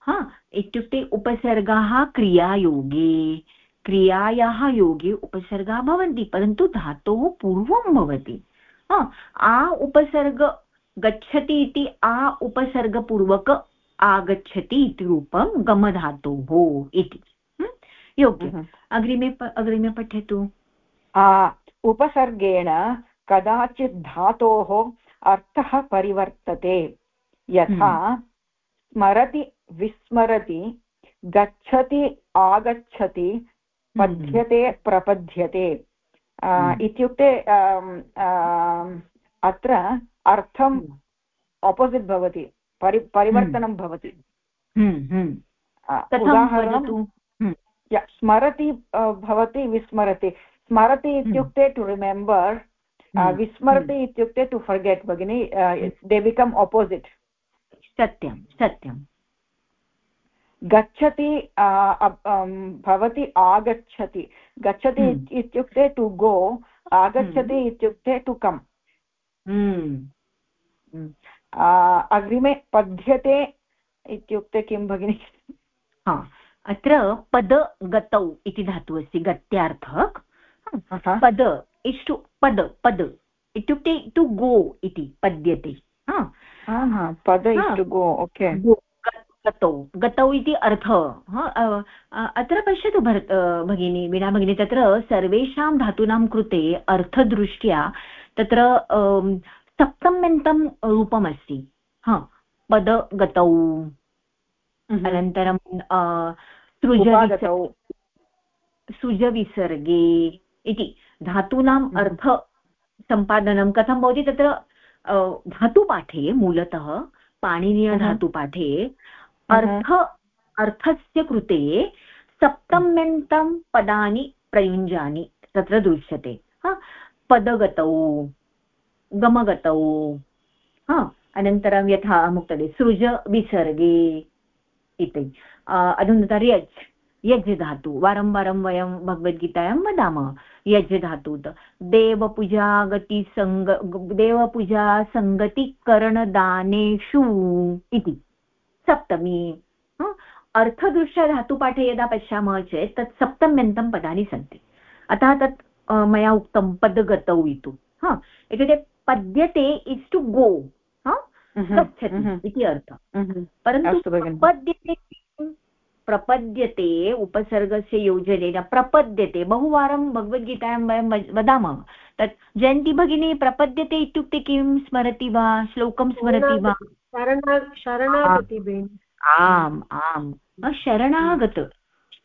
हा इत्युक्ते उपसर्गाः क्रियायोगे क्रियायाः योगे उपसर्गाः भवन्ति परन्तु धातोः पूर्वं भवति। आ उपसर्ग गच्छति इति आ उपसर्गपूर्वक आगच्छति इति रूपं गमधातोः इति। योग्य अग्रिमे अग्रिमे पठतु। उपसर्गेण कदाचित् धातोः अर्थः परिवर्तते। यथा स्मरति विस्मरति गच्छति आगच्छति पद्यते प्रपद्यते। इत्युक्ते अत्र अर्थम् आपोसिट् भवति परि परिवर्तनं भवति। उदाहरणं स्मरति भवति विस्मरति। स्मरति इत्युक्ते टु रिमेम्बर् विस्मरति इत्युक्ते टु फर्गेट् भगिनि दे बिकम् आपोसिट् सत्यं सत्यं। गच्छति भवति आगच्छति। गच्छति इत्युक्ते टु गो आगच्छति इत्युक्ते टु कम् अग्रिमे पद्यते इत्युक्ते किं भगिनि? अत्र पद गतौ इति धातुः अस्ति गत्यार्थः पद इस् टु पद पद. इत्युक्ते टु गो इति पद्यते. पद इस् टु गो ओके. गतौ. गतौ इति अर्थः. अत्र पश्यतु भरत भगिनी वीणा भगिनी तत्र सर्वेषां धातूनां कृते अर्थदृष्ट्या तत्र सप्तम्यन्तं रूपमस्ति. हा पदगतौ अनन्तरं सृजगतौ सुजविसर्गे. इति। धातूनाम् हम्म। अर्थसम्पादनं कथं भवति तत्र? धातुपाठे मूलतः पाणिनीयधातुपाठे। अर्थ अर्थस्य कृते सप्तम्यन्तं पदानि प्रयुञ्जानि तत्र दृश्यते। पदगतौ गमगतौ अनन्तरं यथा उक्तवती सृज विसर्गे इति। अधुना यच् यज् धातु वारं वारं वयं भगवद्गीतायां वदामः। यज् धातुत देवपूजा गतिसङ्ग देवपूजा सङ्गतिकरणदानेषु इति। सप्तमी अर्थदृष्ट्या धातुपाठे यदा पश्यामः चेत् तत् सप्तम्यन्तं पदानि सन्ति। अतः तत् मया उक्तं पदगतौ इति हा? इत्युक्ते पद्यते इस् टु गो गच्छति इति अर्थः। परन्तु पद्यते प्रपद्यते उपसर्गस्य योजनेन प्रपद्यते। बहुवारं भगवद्गीतायां वयं वदामः। तत् जयन्ती भगिनी प्रपद्यते इत्युक्ते किं? स्मरति वा? श्लोकं स्मरति वा? आम्। आम् शरणागत।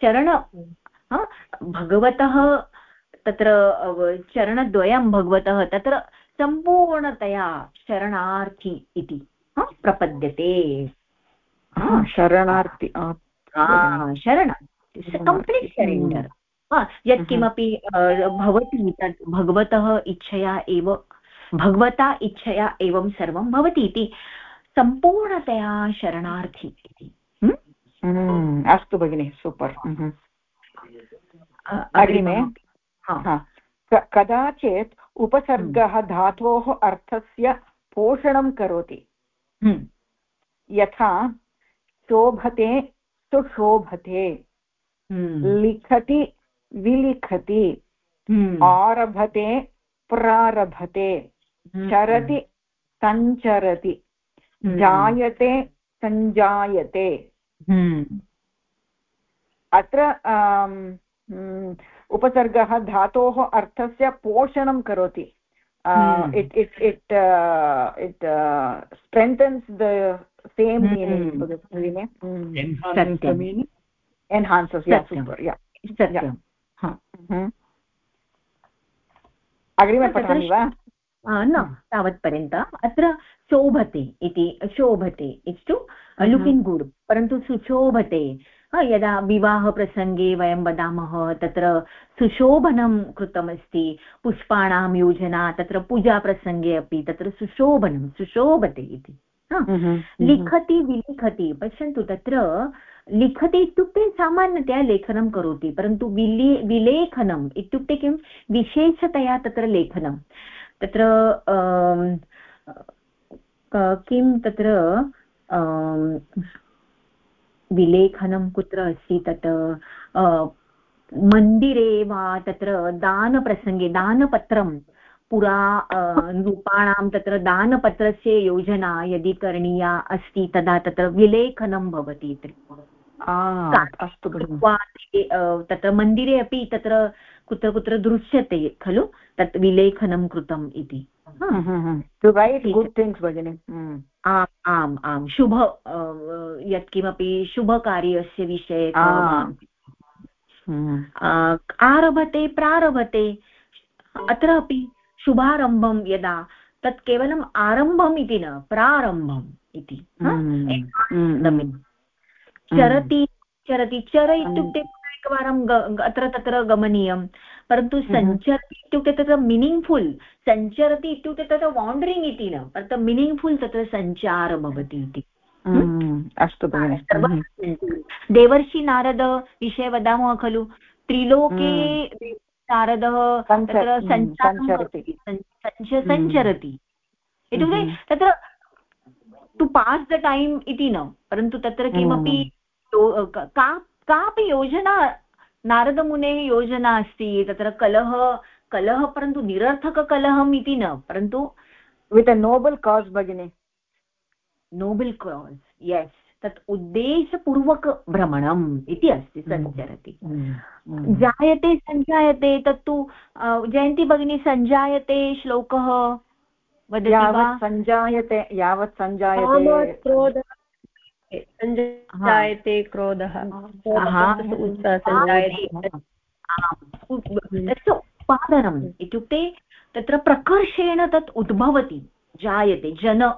शरण भगवतः तत्र चरणद्वयं भगवतः तत्र सम्पूर्णतया शरणार्थी इति। प्रपद्यते। शरणार्थी शरण कम्प्लीट् सरेण्डर् यत्किमपि भवति तत् भगवतः इच्छया एव भगवता इच्छया एवं सर्वं भवति इति सम्पूर्णतया शरणार्थी इति। अस्तु भगिनि सूपर् अग्रिमे? कदाचित् उपसर्गः धातोः अर्थस्य पोषणं करोति। यथा शोभते सुशोभते हम्म। लिखति विलिखति। हम्म। आरभते प्रारभते। हम्म। चरति सञ्चरति जायते सञ्जायते अत्र उपसर्गः धातोः अर्थस्य पोषणं करोति। It it it it strengthens the same mm -hmm. meaning Bhagavini mm. enhances the meaning enhances yeah super अग्रिमे पठामि वा न तावत्पर्यन्तम् अत्र शोभते इति शोभते इट्स् टु लुकिङ्ग् गुड् परन्तु सुशोभते यदा विवाहप्रसङ्गे वयं वदामः तत्र सुशोभनं कृतमस्ति पुष्पाणां योजना तत्र पूजाप्रसङ्गे अपि तत्र सुशोभनं सुशोभते इति। लिखति विलिखति. पश्यन्तु तत्र लिखति इत्युक्ते सामान्यतया लेखनं करोति परन्तु विले विलेखनम् इत्युक्ते किं? विशेषतया तत्र लेखनं. तत्र किं तत्र विलेखनं कुत्र अस्ति तत् मन्दिरे वा तत्र दानप्रसङ्गे दानपत्रं पुरा नृपाणां तत्र दानपत्रस्य योजना यदि करणीया अस्ति तदा तत्र विलेखनं भवति अस्तु तत्र मन्दिरे अपि तत्र कुत्र कुत्र दृश्यते खलु तत् विलेखनं कृतम् इति। आम् आम् आम्। शुभ यत्किमपि शुभकार्यस्य विषये आरभते प्रारभते अत्र अपि शुभारम्भं यदा तत् केवलम् आरम्भम् इति न प्रारम्भम् इति। हम्म, हम्म, हम्म। चरति चरति। चर इत्युक्ते एकवारं अत्र तत्र गमनीयं। परन्तु सञ्चरति इत्युक्ते तत्र मीनिङ्ग्फुल् सञ्चरति इत्युक्ते तत्र वाण्डरिङ्ग् इति न परन्तु मीनिङ्ग्फुल् तत्र सञ्चार भवति इति। अस्तु देवर्षि नारद विषये वदामः खलु? त्रिलोके नारदः तत्र सञ्चरति सञ्चरति। इत्युक्ते तत्र टु पास् द टैम् इति न परन्तु तत्र किमपि का कापि योजना नारदमुनेः योजना अस्ति तत्र कलह कलह परन्तु निरर्थककलहम् इति न परन्तु वित् अ नोबल् कास् भगिनि। नोबल् कास् यस् तत् उद्देशपूर्वकभ्रमणम् इति अस्ति हम्म। सञ्चरति। हम्म। जायते सञ्जायते तत्तु जयन्ती भगिनी सञ्जायते श्लोकः वदति यावत् सञ्जायते यावत् सञ्जायते। सञ्जायते क्रोधः। तस्य उत्पादनम् इत्युक्ते तत्र प्रकर्षेण तत् उद्भवति। जायते जन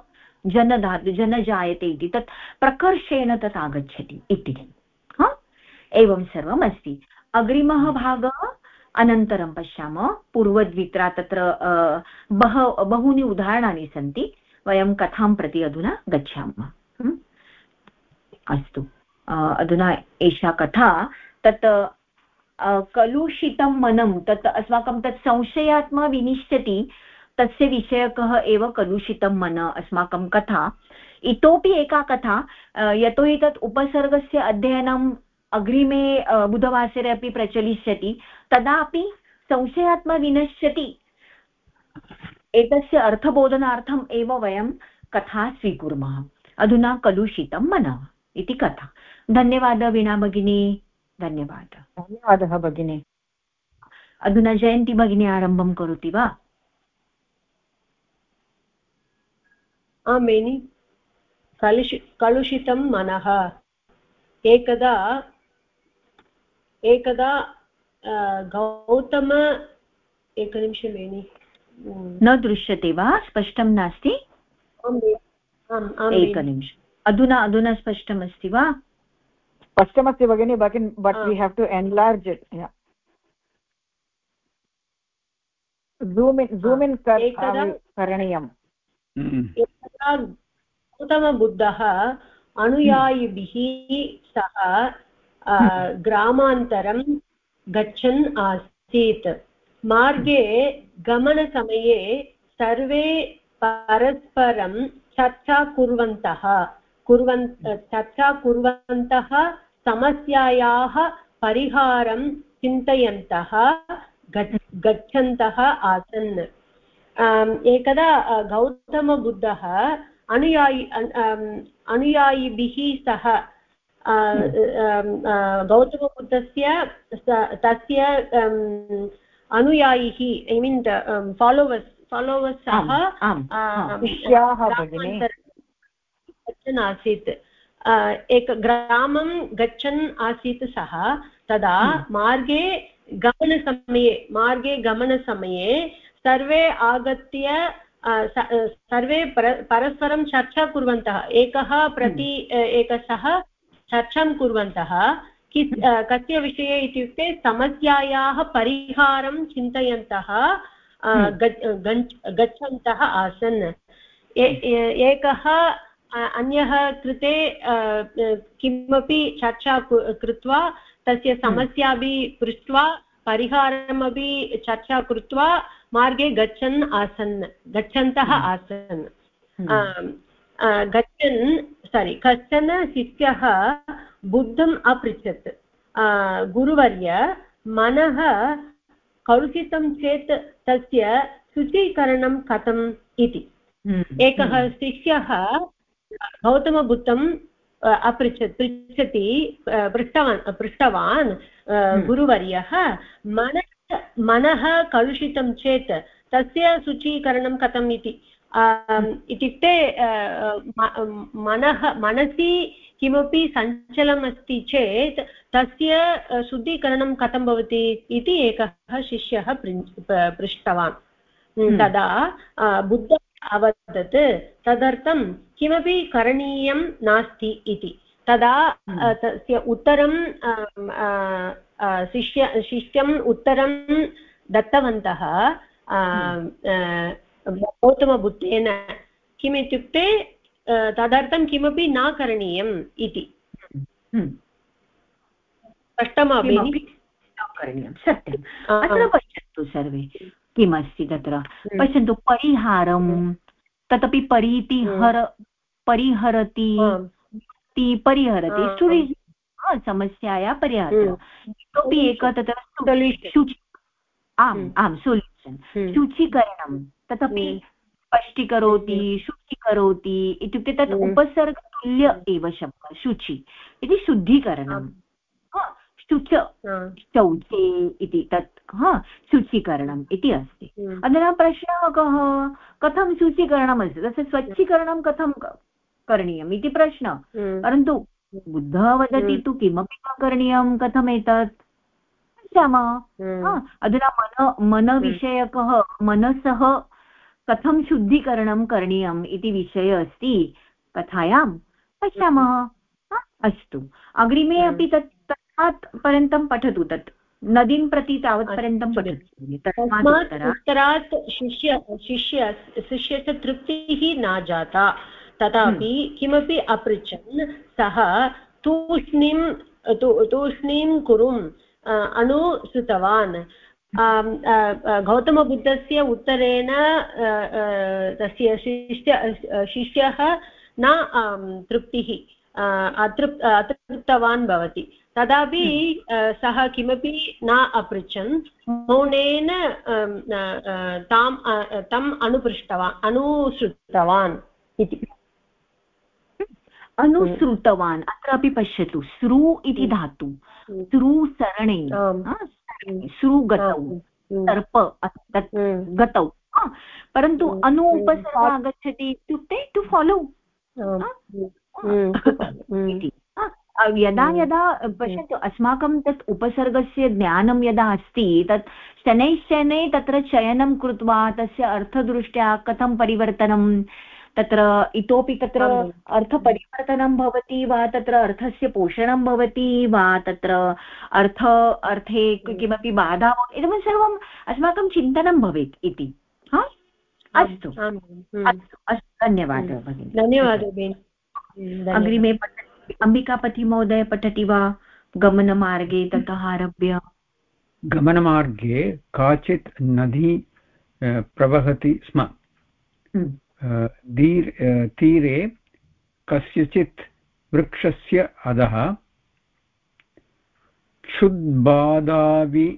जनधातु जन जायते इति तत् प्रकर्षेण तत् आगच्छति इति। एवं सर्वम् अस्ति। अग्रिमः भागः अनन्तरं पश्यामः। पूर्वद्वित्रा तत्र बह बहूनि उदाहरणानि सन्ति। वयं कथां प्रति अधुना गच्छामः। अस्तु। अधुना एषा कथा। तत् कलुषितं मनं तत् अस्माकं तत् संशयात्मा विनिश्यति तस्य विषयकः एव कलुषितं मन अस्माकं कथा। इतोपि एका कथा यतोहि तत् उपसर्गस्य अध्ययनम् अग्रिमे बुधवासरे अपि प्रचलिष्यति तदापि संशयात्मा विनश्यति। एतस्य अर्थबोधनार्थम् एव वयं कथा स्वीकुर्मः। अधुना कलुषितं मन इति कथा। धन्यवादः वीणा भगिनी। धन्यवादः। धन्यवादः भगिनी। अधुना जयन्ती भगिनी आरम्भं करोति वा? आमेनि कलुषि कलुषितं मनः। एकदा एकदा गौतम एकनिमिषं बेनि न दृश्यते वा? स्पष्टं नास्ति? एकनिमिषम्। अधुना अधुना स्पष्टमस्ति वा? स्पष्टमस्ति भगिनि but we have to enlarge it zoom in zoom in करणीयम्। एकदा गौतमबुद्धः अनुयायिभिः सह ग्रामान्तरं गच्छन् आसीत्। मार्गे गमनसमये सर्वे परस्परं चर्चा कुर्वन्तः कुर्वन् चर्चा कुर्वन्तः समस्यायाः परिहारं चिन्तयन्तः गच्छन्तः आसन्। एकदा गौतमबुद्धः अनुयायि अनुयायिभिः सह गौतमबुद्धस्य तस्य अनुयायिः ऐ मीन् फालोवर्स् फालोवर्स् सह गच्छन् आसीत् एक ग्रामं गच्छन् आसीत् सः तदा। मार्गे गमनसमये मार्गे गमनसमये सर्वे आगत्य सर्वे परस्परं चर्चा कुर्वन्तः एकः प्रति हम्म। एकः चर्चां कुर्वन्तः कस्य विषये इत्युक्ते समस्यायाः परिहारं चिन्तयन्तः हम्म। गच्छन्तः आसन् एकः अन्यः कृते किमपि चर्चा कृत्वा तस्य हम्म। समस्यापि पृष्ट्वा परिहारमपि चर्चा कृत्वा मार्गे गच्छन् आसन् गच्छन्तः हम्म। आसन् हम्म। गच्छन् सारि कश्चन शिष्यः बुद्धम् अपृच्छत् गुरुवर्य मनः कलुषितं चेत् तस्य शुचीकरणं कथम् इति हम्म। एकः शिष्यः गौतमबुद्धम् अपृच्छत् पृच्छति पृष्टवान् पृष्टवान्। गुरुवर्यः मनः मनः कलुषितं चेत् तस्य शुचीकरणं कथम् इति इत्युक्ते मनः मनसि किमपि सञ्चलम् अस्ति चेत् तस्य शुद्धीकरणं कथं भवति इति एकः शिष्यः पृष्टवान् हम्म। तदा बुद्धः अवदत् तदर्थं किमपि करणीयं नास्ति इति तदा हम्म। तस्य उत्तरं शिष्य शिष्यम् उत्तरं दत्तवन्तः गौतमबुद्धेन। किमित्युक्ते तदर्थं किमपि न करणीयम् इति। हम्म। स्पष्टं करणीयं सत्यम्। अत्र पश्यन्तु सर्वे किमस्ति तत्र? हम्म। पश्यन्तु परिहारं तदपि परीति हम्म। हर परिहरति परिहरति स्टुडि समस्याया परिहारः इतोपि एक तत्र आम् आम् सोल्यूशन् शुचीकरणं तदपि स्पष्टीकरोति शुचीकरोति इत्युक्ते तत् उपसर्गतुल्य एव शब्दः शुचि इति शुद्धीकरणं। शुच शौचे इति तत् हा शुचीकरणम् इति अस्ति। हम्म। अधुना प्रश्नः कः? कथं शुचीकरणमस्ति तस्य स्वच्छीकरणं कथं करणीयम् इति प्रश्नः। हम्म। परन्तु बुद्धः वदति तु किमपि न करणीयं कथम् एतत् पश्यामः अधुना मन मनविषयकः मनसः कथं शुद्धीकरणं करणीयम् इति विषयः अस्ति कथायां? पश्यामः। अस्तु। अग्रिमे अपि तत् तस्मात् पर्यन्तं पठतु तत्। नदीं प्रति तावत् पर्यन्तं पठतु। उत्तरात् शिष्य शिष्य शिष्यस्य तृप्तिः न जाता। तथापि हम्म। किमपि अपृच्छन् सः तूष्णीं तूष्णीं कुरुम् अनुसृतवान्। गौतमबुद्धस्य उत्तरेण तस्य शिष्य शिष्यः न तृप्तिः अतृप् अतृप्तवान् भवति। तदापि सः किमपि न अपृच्छन् मौनेन ताम् तम् अनुपृष्टवान् अनुसृतवान् इति। अनुसृतवान् अत्रापि पश्यतु श्रु इति धातु श्रुसरणे श्रुगतौ सर्प गतौ परन्तु अनु उपसर्ग आगच्छति इत्युक्ते टु फालो इति यदा यदा पश्यतु अस्माकं तत् उपसर्गस्य ज्ञानं यदा अस्ति तत् शनैः शनैः तत्र चयनं कृत्वा तस्य अर्थदृष्ट्या कथं परिवर्तनं तत्र इतोपि तत्र अर्थपरिवर्तनं भवति वा तत्र अर्थस्य पोषणं भवति वा तत्र अर्थ अर्थे किमपि बाधा इदं सर्वम् अस्माकं चिन्तनं भवेत् इति। हा? अस्तु। अस्तु। अस्तु। धन्यवादः भगिनि। धन्यवादः अग्रिमे पठति। अम्बिकापतिमहोदय पठति वा? गमनमार्गे ततः आरभ्य। गमनमार्गे काचित् नदी प्रवहति स्म। दीर् तीरे कस्यचित् वृक्षस्य अधः क्षुद्बाधावि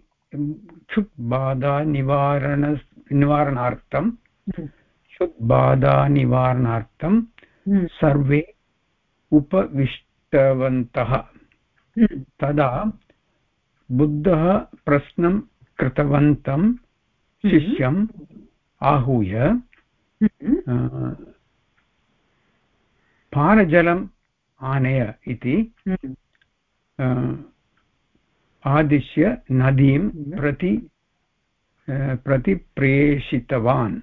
क्षुद्बाधानिवारण निवारणार्थं हम्म। क्षुद्बाधानिवारणार्थं हम्म। सर्वे उपविष्टवन्तः हम्म। तदा बुद्धः प्रश्नं कृतवन्तं शिष्यम् आहूय। पानजलम् आनय इति। आदिश्य नदीं। प्रति प्रति प्रेषितवान्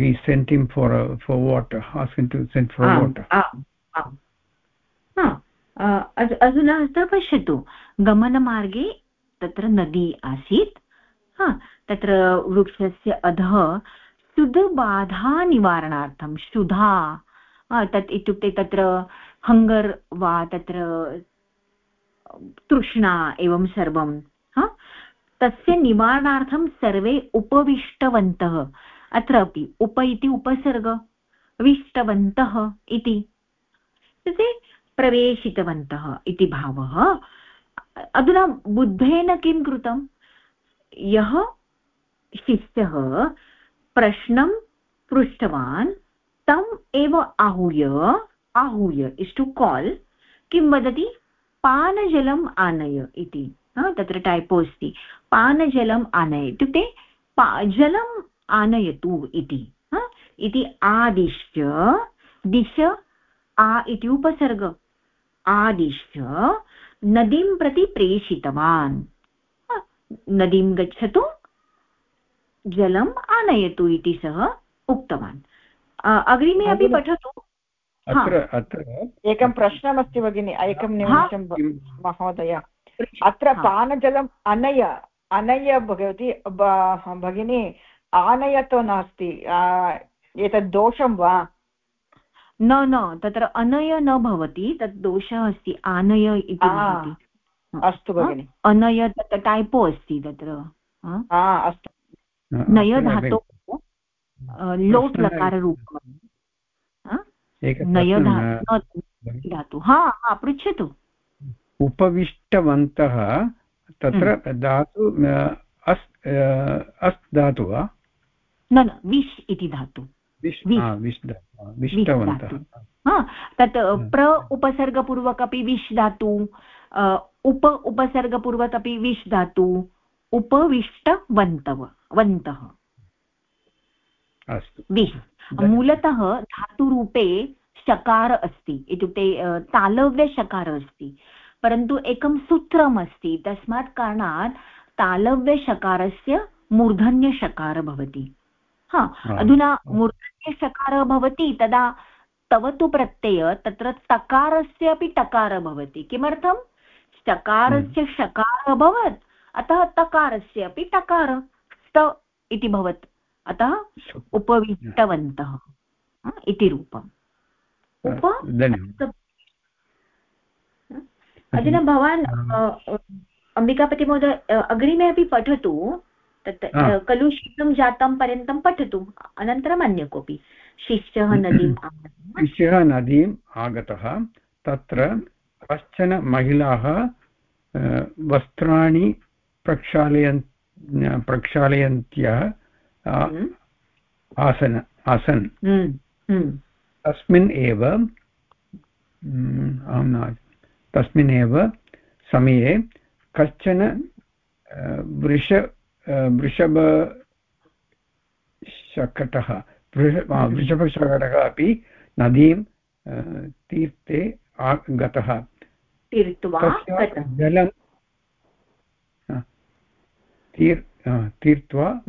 he sent him for for water asking to sent for water अधुना अत्र पश्यतु गमनमार्गे तत्र नदी आसीत् तत्र वृक्षस्य अधः शुद्धबाधानिवारणार्थं शुधा तत् इत्युक्ते तत्र हङ्गर् वा तत्र तृष्णा एवं सर्वं तस्य निवारणार्थं सर्वे उपविष्टवन्तः अत्रापि उप इति उपसर्ग, विष्टवन्तः इति इत्युक्ते प्रवेशितवन्तः इति भावः। अधुना बुद्धेन किं कृतं? यः शिष्यः प्रश्नं पृष्टवान्, तम् एव आहूय आहूय इस् टु काल् किं वदति? पानजलम् आनय इति। तत्र टैपो अस्ति। पानजलम् आनय इत्युक्ते, पा, जलम् आनयतु इति। इति आदिश्य दिश, आ इति उपसर्ग। आदिश्य नदीं प्रति प्रेषितवान्। नदीं गच्छतु जलम् आनयतु इति सः उक्तवान्। अग्रिमे अपि पठतु। अत्र अत्र एकं प्रश्नमस्ति भगिनि एकं निमिषं महोदय। अत्र पानजलम् अनय अनय भवति भगिनी आनयतो नास्ति। एतत् दोषं वा? न न तत्र अनय न भवति तत् दोषः अस्ति आनय इति भवति। अस्तु भगिनि अनय तत्र टाइपो अस्ति तत्र अस्तु नय धातो लोट् लकाररूपं नय धातु हा पृच्छतु उपविष्टवन्तः तत्र हम्म। धातु अस् अस् धातु वा न न विश् इति धातु विष्टवन्तः तत् प्र उपसर्गपूर्वक अपि विश् धातु उप उपसर्गपूर्वक अपि विश् धातु उपविष्टवन्तव वन्तः। विश् मूलतः धातुरूपे शकार अस्ति इत्युक्ते तालव्यशकार अस्ति परन्तु एकं सूत्रम् अस्ति तस्मात् कारणात् तालव्यशकारस्य मूर्धन्यशकार भवति। हा अधुना मूर्धन्यशकारः भवति तदा तव तु प्रत्यय तत्र तकारस्य अपि टकार भवति। किमर्थं चकारस्य हम्म। शकारः अभवत्। अतः तकारस्य अपि टकार स्त इति भवत्। अतः उपविष्टवन्तः इति रूपम्। उप अधुना भवान् अम्बिकापतिमहोदय अग्रिमे अपि पठतु तत् कलुषितं जातं पर्यन्तं पठतु अनन्तरम् अन्य कोऽपि। शिष्यः नदीम् शिष्यः नदीम् आगतः तत्र कश्चन महिलाः वस्त्राणि प्रक्षालयन् प्रक्षालयन्त्यः हम्म। आसन आसन् हम्म, हम्म। तस्मिन् एव अहं न तस्मिन् एव समये कश्चन वृष वृषभशकटः वृषभशकटः अपि नदीं तीर्थे गतः जलं तीर् तीर्त्वा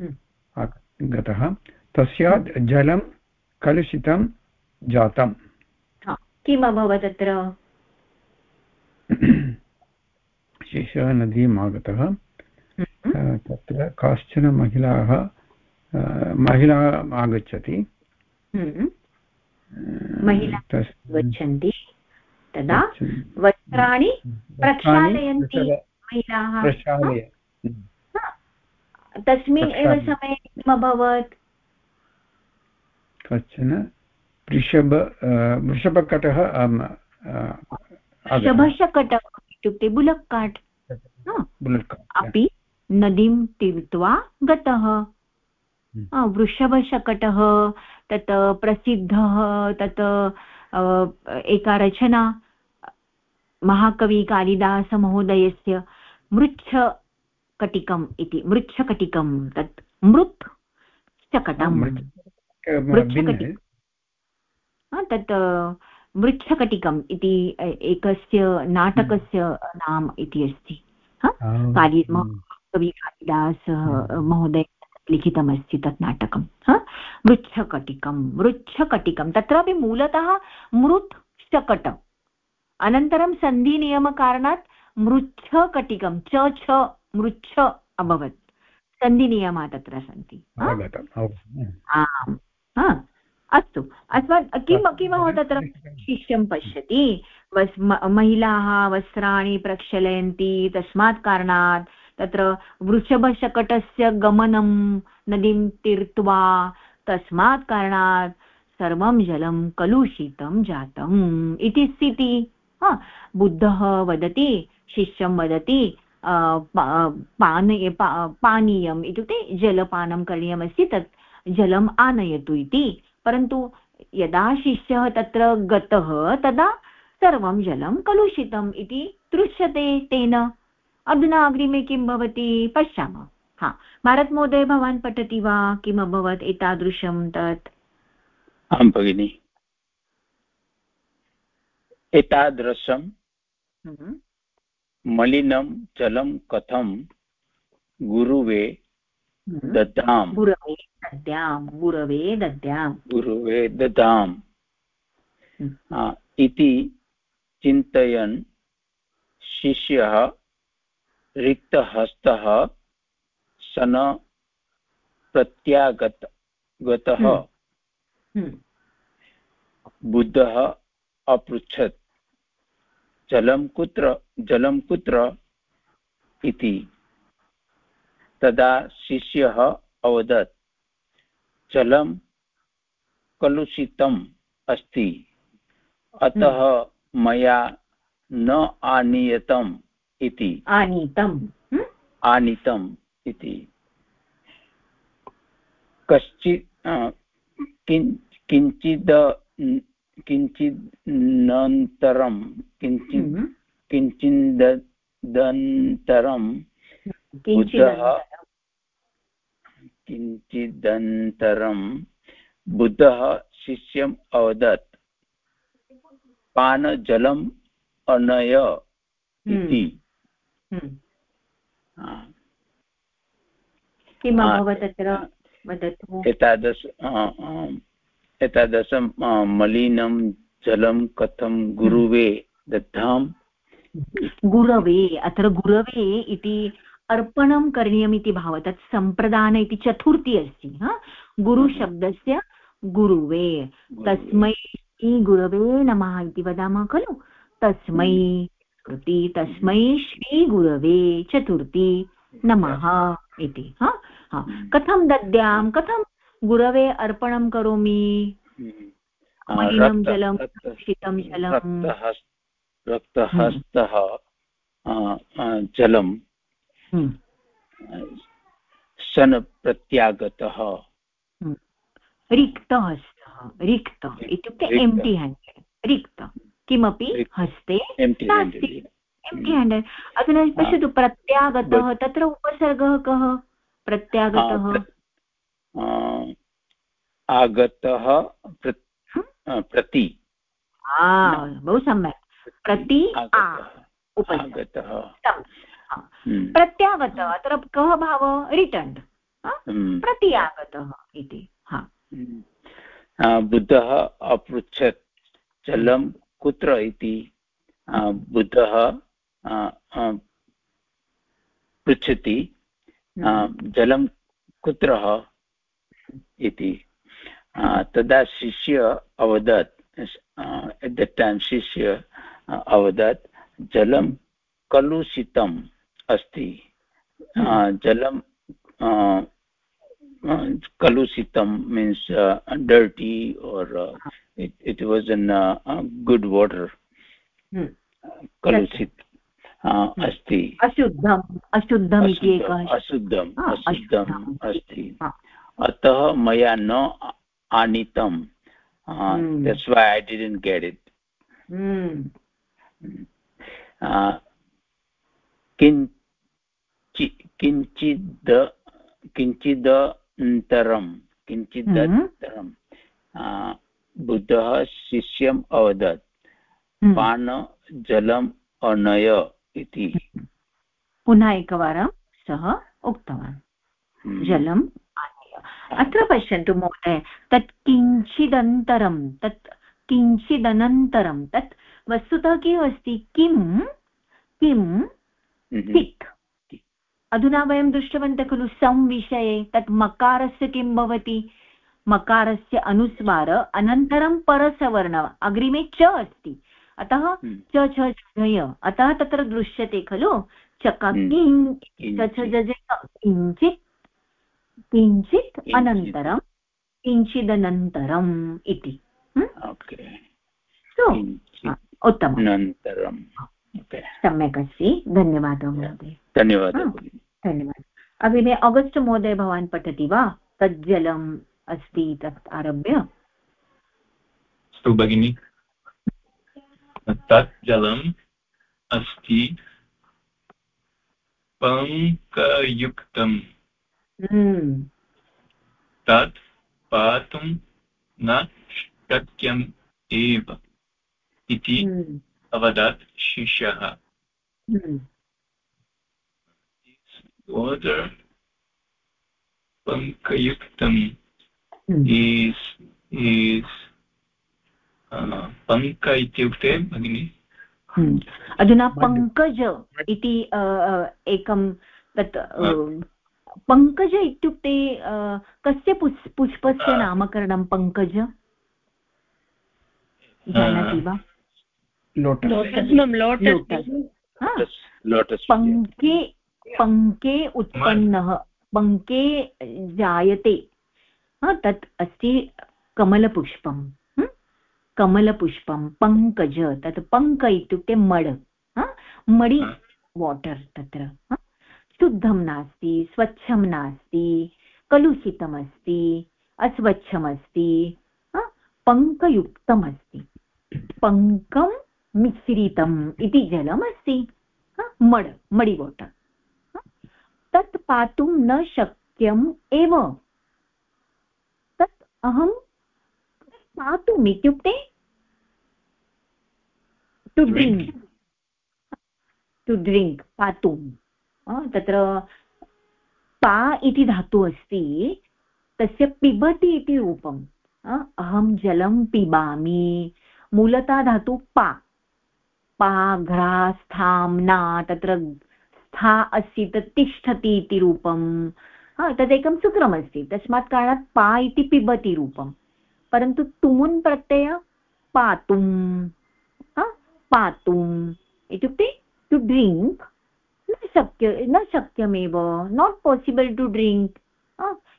गतः। तस्यात् जलं कलुषितं जातम्। किम् अभवत् तत्र शेषः नदीम् आगतः। हम्म। तत्र काश्चन महिलाः महिला आगच्छति। हम्म। गच्छन्ति तदा वस्त्राणि प्रक्षालयन्ति महिलाः। तस्मिन् एव समये किम् अभवत्? कश्चन? वृषभ वृषभकटः शभशकटः इत्युक्ते बुलक् काट् अपि नदीं तीर्त्वा गतः। हम्म। वृषभशकटः तत् प्रसिद्धः तत् एका रचना महाकविकालिदासमहोदयस्य मृच्छ कटिकम् इति मृच्छकटिकं तत् मृत् चकटं तत् मृच्छकटिकम् इति एकस्य नाटकस्य नाम इति अस्ति। कालि कवि कालिदासः महोदय लिखितमस्ति तत् नाटकं मृच्छकटिकं मृच्छकटिकं तत्रापि मूलतः मृत् शकट अनन्तरं सन्धिनियमकारणात् मृच्छकटिकं च छ मृच्छ अभवत्। सन्धिनियमाः तत्र सन्ति आम् अस्तु अस्मात् किं किमहं तत्र शिष्यं पश्यति? महिलाः वस्त्राणि प्रक्षालयन्ति तस्मात् कारणात् तत्र वृषभशकटस्य गमनं नदीं तीर्त्वा तस्मात् कारणात् सर्वं जलं कलुषितं जातम् इति स्थितिः। बुद्धः वदति, शिष्यं वदति पानीय पानीयम् इत्युक्ते जलपानं करणीयमस्ति, तत् जलम् आनयतु इति। परन्तु यदा शिष्यः तत्र गतः, तदा सर्वं जलं कलुषितम् इति दृश्यते तेन। अधुना अग्रिमे किं भवति पश्यामः। हा भारतमहोदय भवान् पठति वा? किम् अभवत् एतादृशं तत्? आं भगिनि। एतादृशं हम्म। मलिनं जलं कथं गुरुवे हम्म। दद्याम्? गुरवे दद्याम् गुरवे दद्याम्। गुरुवे ददाम् हम्म। इति चिन्तयन् शिष्यः रिक्तहस्तः सन प्रत्यागत गतः। हम्म। बुद्धः अपृच्छत्। जलं कुत्र जलं कुत्र इति। तदा शिष्यः अवदत् जलं कलुषितम् अस्ति। अतः मया न आनीयतम्। इति। आनीतम्। आनीतम् इति। कश्चित् किञ्चिद् किञ्चिदनन्तरं किञ्चित्। किञ्चिदन्तरं बुद्धः किञ्चिदन्तरं बुद्धः शिष्यम् अवदत् पानजलम् अनय इति। किम् अभवत् तत्र वदतु? एतादृश एतादृशं मलिनं जलं कथं गुरुवे दत्ताम्? गुरवे अत्र गुरवे इति अर्पणं करणीयमिति भाव तत् सम्प्रदान इति चतुर्थी अस्ति हा? गुरुशब्दस्य गुरुवे। तस्मै गुरवे नमः इति वदामः खलु? तस्मै कृति तस्मै श्रीगुरवे चतुर्थी नमः इति हा? हा। कथं दद्यां? कथं गुरवे अर्पणं करोमि? मलिनं जलं शीतं जलं। रक्तहस्तः जलं सन प्रत्यागतः रिक्तहस्तः रिक्त। इत्युक्ते एम्टि हेण्डेड् रिक्त। किमपि हस्ते नास्ति। एम्टि हेण्डेड् अधुना पश्यतु प्रत्यागतः तत्र उपसर्गः कः? प्रत्यागतः। आगतः प्रति। बहु सम्यक्। प्रति आगतः। हम्म। प्रत्यागतः अत्र कः भावः? रिटर्न्। प्रति आगतः इति। हम्म। बुद्धः अपृच्छत्। जलं कुत्र इति बुद्धः पृच्छति जलं कुत्र इति। तदा शिष्य अवदत् एट् द टैम् शिष्य अवदत्, जलं कलुषितम् अस्ति। जलं कलुषितं means dirty or it was an good water कलुषित अस्ति अशुद्धम् अशुद्धम् इति एकः अशुद्धम् अशुद्धम् अस्ति अतः मया न आनीतं that's why i didn't get it. किञ्चिद् किञ्चिदन्तरं किञ्चिदन्तरं बुद्धः शिष्यम् अवदत्। पानजलम् अनय इति। पुनः एकवारं सः उक्तवान्। जलम् आनय अत्र पश्यन्तु महोदय तत् किञ्चिदन्तरं तत् किञ्चिदनन्तरं तत् वस्तुतः किम् अस्ति? किं? किं? कित् अधुना वयं दृष्टवन्तः खलु सं विषये तत् मकारस्य किं भवति? मकारस्य अनुस्वार अनन्तरं परसवर्ण अग्रिमे च अस्ति। अतः च छ जय अतः तत्र दृश्यते खलु। किञ्चित्। किञ्चित्। अनन्तरं किञ्चिदनन्तरम् इति। उत्तमम्। सम्यक् अस्ति। धन्यवादः महोदय। धन्यवादः धन्यवादः। अग्रिमे आगस्ट् महोदय भवान् पठति वा? तत् जलम् अस्ति तत् आरभ्य अस्तु भगिनि तत् जलम् अस्ति पङ्कयुक्तम् हम्म। तत् पातुं न शक्यम् एव इति हम्म। अवदत् शिष्यः हम्म। पङ्कयुक्तम् is is पङ्क इत्युक्ते भगिनि अधुना पङ्कज इति एकं तत् पङ्कज इत्युक्ते कस्य पुष्पस्य नामकरणं पङ्कज जानाति वा पङ्के पङ्के उत्पन्नः पङ्के जायते तत् अस्ति कमलपुष्पं कमलपुष्पं पङ्कज तत् पङ्क इत्युक्ते मड मडि वाटर् तत्र शुद्धं नास्ति स्वच्छं नास्ति कलुषितमस्ति अस्वच्छमस्ति पङ्कयुक्तमस्ति। पङ्कं मिश्रितम् इति जलमस्ति मड् मडि वाटर् तत् पातुं न शक्यम् एव। अहं पातुम् इत्युक्ते टु ड्रिङ्क् टु ड्रिङ्क् पातुं. तत्र पा इति धातुः अस्ति तस्य पिबति इति रूपम्. अहं जलं पिबामि मूलतः धातु पा. पा घ्रा स्थां न तत्र स्था अस्ति तत् तिष्ठति इति रूपं तदेकं सूत्रमस्ति तस्मात् कारणात् पा इति पिबति रूपं परन्तु तुमुन् प्रत्यय पातुं पातुम् इत्युक्ते टु ड्रिङ्क् न शक्य, न शक्यमेव। नाट् पासिबल् टु ड्रिङ्क्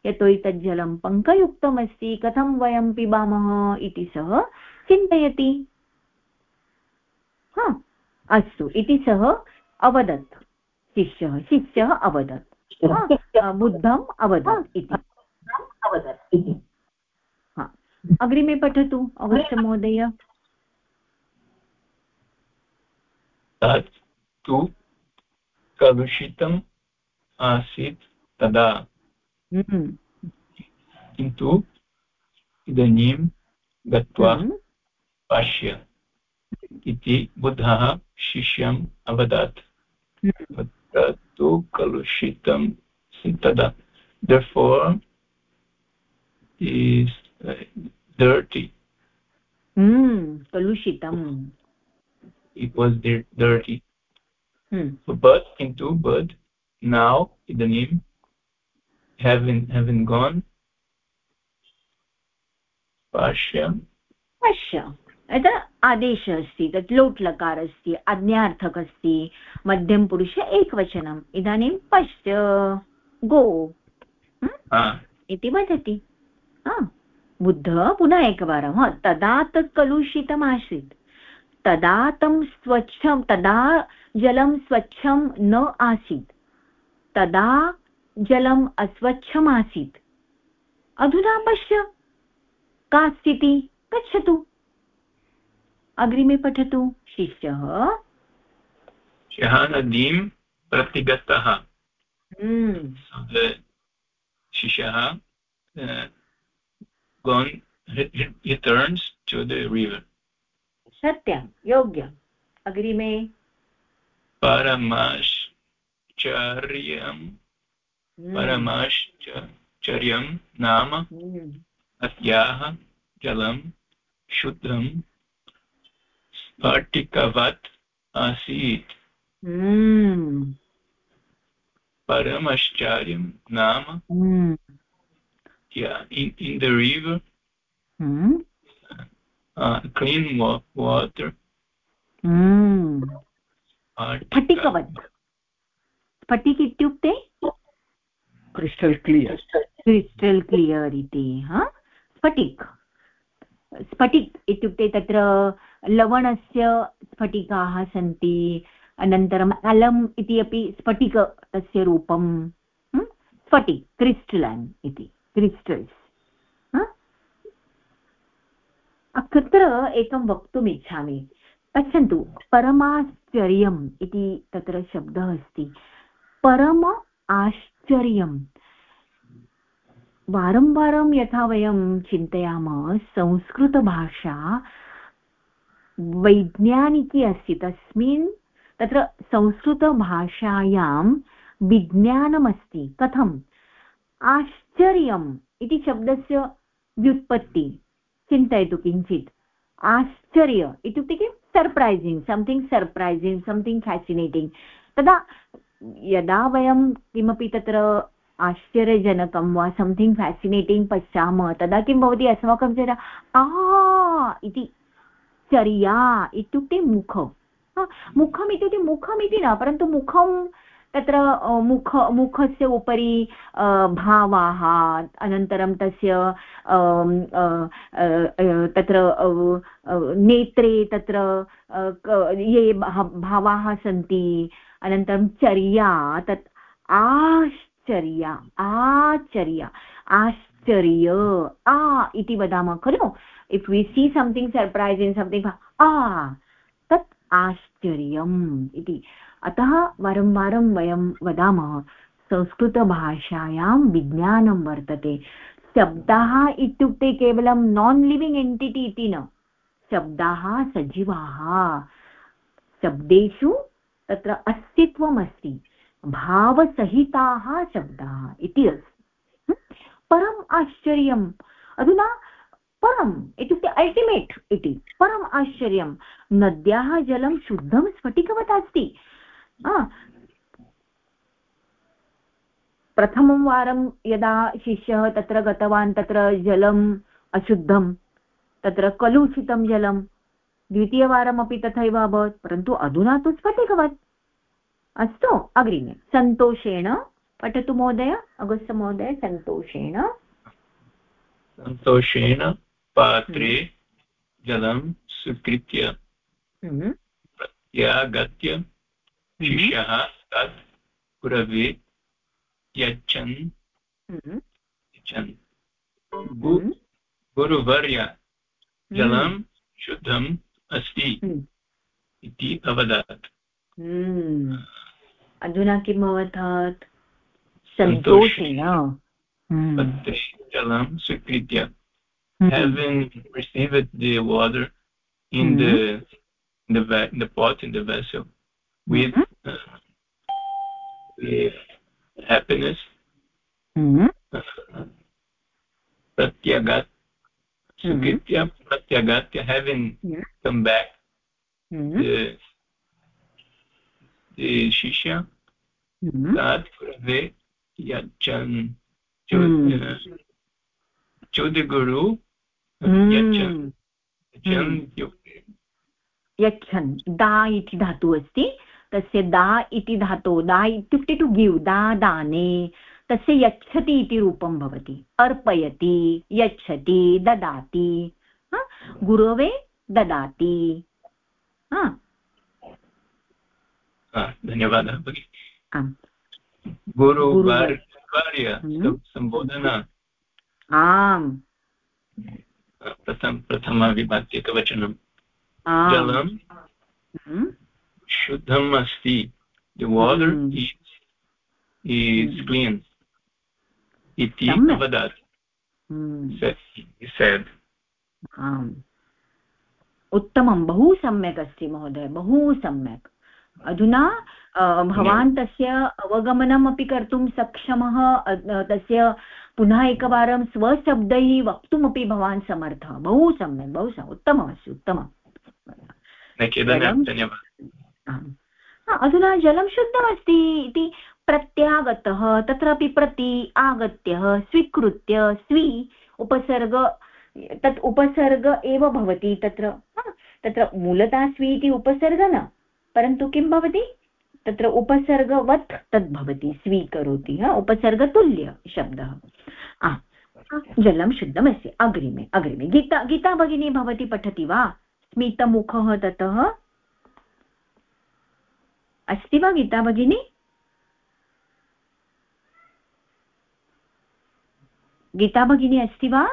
यतोहि तत् जलं पङ्कयुक्तमस्ति, कथं वयं पिबामः इति सः चिन्तयति। हा, अस्तु, इति सः अवदत्। शिष्यः शिष्यः अवदत्। बुद्धम् [laughs] अवदत् इति. अवदत् इति. अग्रिमे पठतु अवश्य महोदय. तत् तु कलुषितम् आसीत् तदा। हम्म। किन्तु इदानीं गत्वा हम्म। पश्य इति बुद्धः शिष्यम् अवदत्। हम्म। तत्तु कलुषितं तदा therefore is uh, dirty mm, kalushitam it was dirty hmm. so but into but now idanim having having gone pashya पश्य अतः आदेशः अस्ति तत् लोट् लकार अस्ति आज्ञार्थक अस्ति मध्यमपुरुष एकवचनम् इदानीं पश्य गो। इति वदति। बुद्धः पुनः एकवारं तदा तत् कलुषितमासीत् तदा तं स्वच्छं तदा जलं स्वच्छं न आसीत्। तदा जलम् अस्वच्छम् आसीत्। अधुना पश्य। का स्थितिः? गच्छतु। अग्रिमे पठतु। शिष्यः। ह्यः नदीं प्रतिगतः। हम्म। शिष्यः gone he, he turns to the river सत्यं योग्यम्। अग्रिमे। परमाश्चर्यं परमाश्चर्यं नाम अस्याः जलं शुद्धं स्फटिकवत् आसीत्। परमाश्चर्यं नाम yeah in in the river uh, clean water स्फटिकवत् स्फटिक इत्युक्ते क्रिस्टल् क्लियर् क्रिस्टल् क्लियर् इति स्फटिक्। स्फटिक् इत्युक्ते तत्र लवणस्य स्फटिकाः सन्ति अनन्तरम् अलम् इति अपि स्फटिक तस्य रूपं स्फटिक्, क्रिस्टलन् इति, क्रिस्टल्स् अत्र एकं वक्तुम् इच्छामि। पश्यन्तु, परमाश्चर्यम् इति तत्र शब्दः अस्ति। परम आश्चर्यं वारं वारं यथा वयं चिन्तयामः संस्कृतभाषा वैज्ञानिकी अस्ति। तस्मिन् तत्र संस्कृतभाषायां विज्ञानमस्ति। कथम्? आश्चर्यम् इति शब्दस्य व्युत्पत्ति। चिन्तयतु किञ्चित्। आश्चर्य इत्युक्ते किं? सर्प्रैसिङ्ग् सम्थिङ्ग् सर्प्रैसिङ्ग् सम्थिङ्ग् फेसिनेटिङ्ग् तदा यदा वयं किमपि तत्र आश्चर्यजनकं वा सम्थिङ्ग् फेसिनेटिङ्ग् पश्यामः, तदा किं भवति? अस्माकं चर्या आ! इति चर्या, इत्युक्ते मुख। मुखम् इत्युक्ते मुखम् इति न, परन्तु मुखं तत्र मुख, मुखस्य उपरि भावाः, अनन्तरं तस्य तत्र नेत्रे तत्र ये भावाः सन्ति, अनन्तरं चर्या, तत् आश्चर्या आचर्या आश् आश्चर्य आ इति वदामः, खलु? If we see something in something आ तत् आश्चर्यम् इति। अतः वारं वारं वयं वदामः, संस्कृतभाषायां विज्ञानं वर्तते। शब्दाः इत्युक्ते केवलं नान् लिविङ्ग् एण्टिटि इति न। शब्दाः सजीवाः। शब्देषु तत्र अस्तित्वमस्ति। भावसहिताः शब्दाः इति अस्ति। परम् आश्चर्यम्। अधुना परम्, इत्युक्ते अल्टिमेट् इति, परम् आश्चर्यं नद्याः जलं शुद्धं स्फटिकवत् अस्ति। प्रथमं वारं यदा शिष्यः तत्र गतवान्, तत्र जलम् अशुद्धं, तत्र कलुषितं जलं द्वितीयवारमपि तथैव अभवत्, परन्तु अधुना तु स्फटिकवत्। अस्तु, अग्रिमे। सन्तोषेण पठतु महोदय? अगस्त महोदय सन्तोषेण। सन्तोषेण पात्रे जलं स्वीकृत्य हम्म। प्रत्यागत्य हम्म। शिष्यः तत् गुरवे यच्छन्। हम्म। यच्छन्। गुरुवर्य जलं शुद्धम् अस्ति इति अवदत्। अधुना किम् अवदत् सन्तोषेण पत्रे जलं स्वीकृत्य having received the water in mm -hmm. the in the in the pot in the vessel with mm -hmm. uh, with happiness mm -hmm. uh, pratyagat sukritya pratyagatya having come back the the shishya tat kurve yachan चौदगुरु। यच्छन् दा इति धातुः अस्ति। तस्य दा इति धातु दा इत्युक्ते टु गिव् दा दाने। तस्य यच्छति इति रूपं भवति। अर्पयति यच्छति ददाति। गुरवे ददाति। धन्यवादः भगिनि। गुरुवर्य हम्म। सम्बोधना आम् प्रथम प्रथमविभक्तिकवचनं जलं। शुद्धम् अस्ति the water is is clean. इति अवदत् said. आम् उत्तमं बहु सम्यक् अस्ति महोदय बहु सम्यक् अधुना भवान् तस्य अवगमनमपि कर्तुं सक्षमः तस्य पुनः एकवारं स्वशब्दैः वक्तुमपि भवान् समर्थः. बहु सम्यक् बहु सम्यक् उत्तममस्ति उत्तमम्. अधुना जलं शुद्धमस्ति इति प्रत्यागतः तत्रापि प्रति आगत्य स्वीकृत्य स्वी उपसर्ग तत् उपसर्ग एव भवति तत्र तत्र मूलतः स्वी इति उपसर्ग न परन्तु किं भवति? तत्र उपसर्गवत् तद् भवति स्वीकरोति उपसर्गतुल्य शब्दः। जलं शुद्धमस्ति। अग्रिमे अग्रिमे। गीता गीता भगिनी भवती पठति वा? स्मितमुखः ततः? अस्ति वा गीता भगिनी? गीता भगिनी अस्ति वा?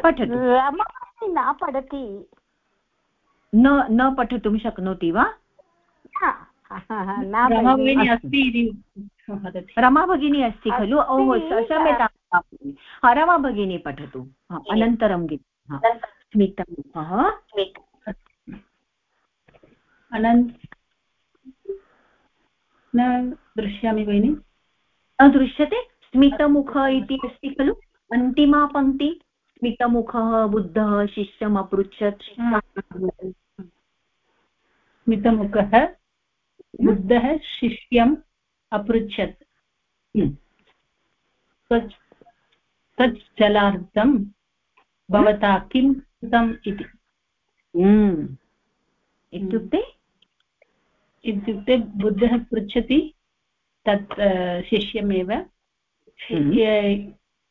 पठतु। न पठति। न न पठितुं शक्नोति वा रमा भगिनी अस्ति खलु ओहो क्षम्यतां रमा पठतु अनन्तरं अनन् न दृश्यामि भगिनि न दृश्यते स्मितमुख इति अस्ति खलु अन्तिमा पङ्क्ति स्मितमुखः बुद्धः शिष्यम् अपृच्छत् स्मितमुखः बुद्धः शिष्यम् अपृच्छत्। तत् जलार्थं भवता किं कृतम् इति। इत्युक्ते? इत्युक्ते बुद्धः पृच्छति तत् शिष्यमेव।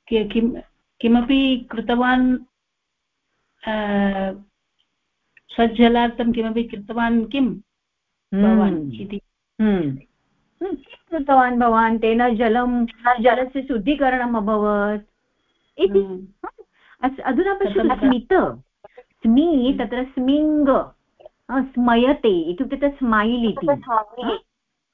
किं किमपि कृतवान् स्वजलार्थं किमपि कृतवान् किं? भवान् हम्म। इति। हम्म। कृतवान् भवान् तेन जलं जलस्य शुद्धीकरणम् अभवत्। इति। अधुना पश्यतु स्मित स्मि तत्र स्मिङ् स्मयते इत्युक्ते तत् स्मैल् इति।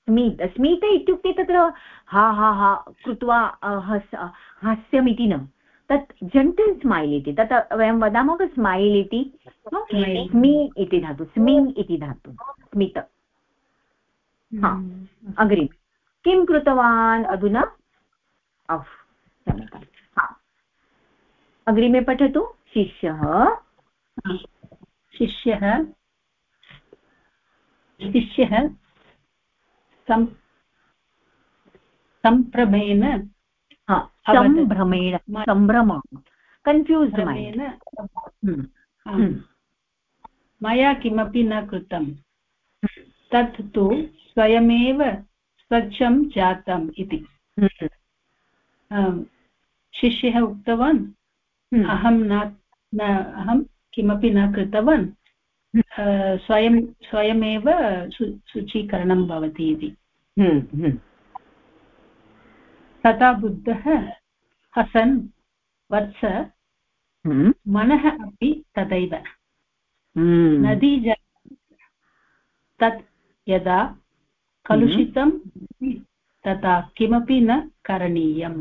स्मित्। स्मित इत्युक्ते तत्र हा हा हा कृत्वा हस् हास्यमिति न। तत् जण्टल् स्मैल् इति तत् वयं वदामः खलु स्मैल् इति स्मि इति धातु स्मिङ् इति धातु स्मित। हा हम्म। अग्रिम। किं कृतवान् अधुना? आफ् अग्रिमे पठतु शिष्यः। शिष्यः। शिष्यः सम्भ्रमेण सम्भ्रमेण सम्भ्रम कन्फ्यूस् मया किमपि न कृतं तत् तु स्वयमेव स्वच्छं जातम् इति। शिष्यः उक्तवान् हम्म। अहं न अहं किमपि न कृतवान् स्वयं स्वयमेव शुचीकरणं भवति इति। हम्म, हम्म। तथा बुद्धः हसन् वत्स मनः अपि तदैव। नदी तत् यदा कलुषितं तथा किमपि न करणीयम्।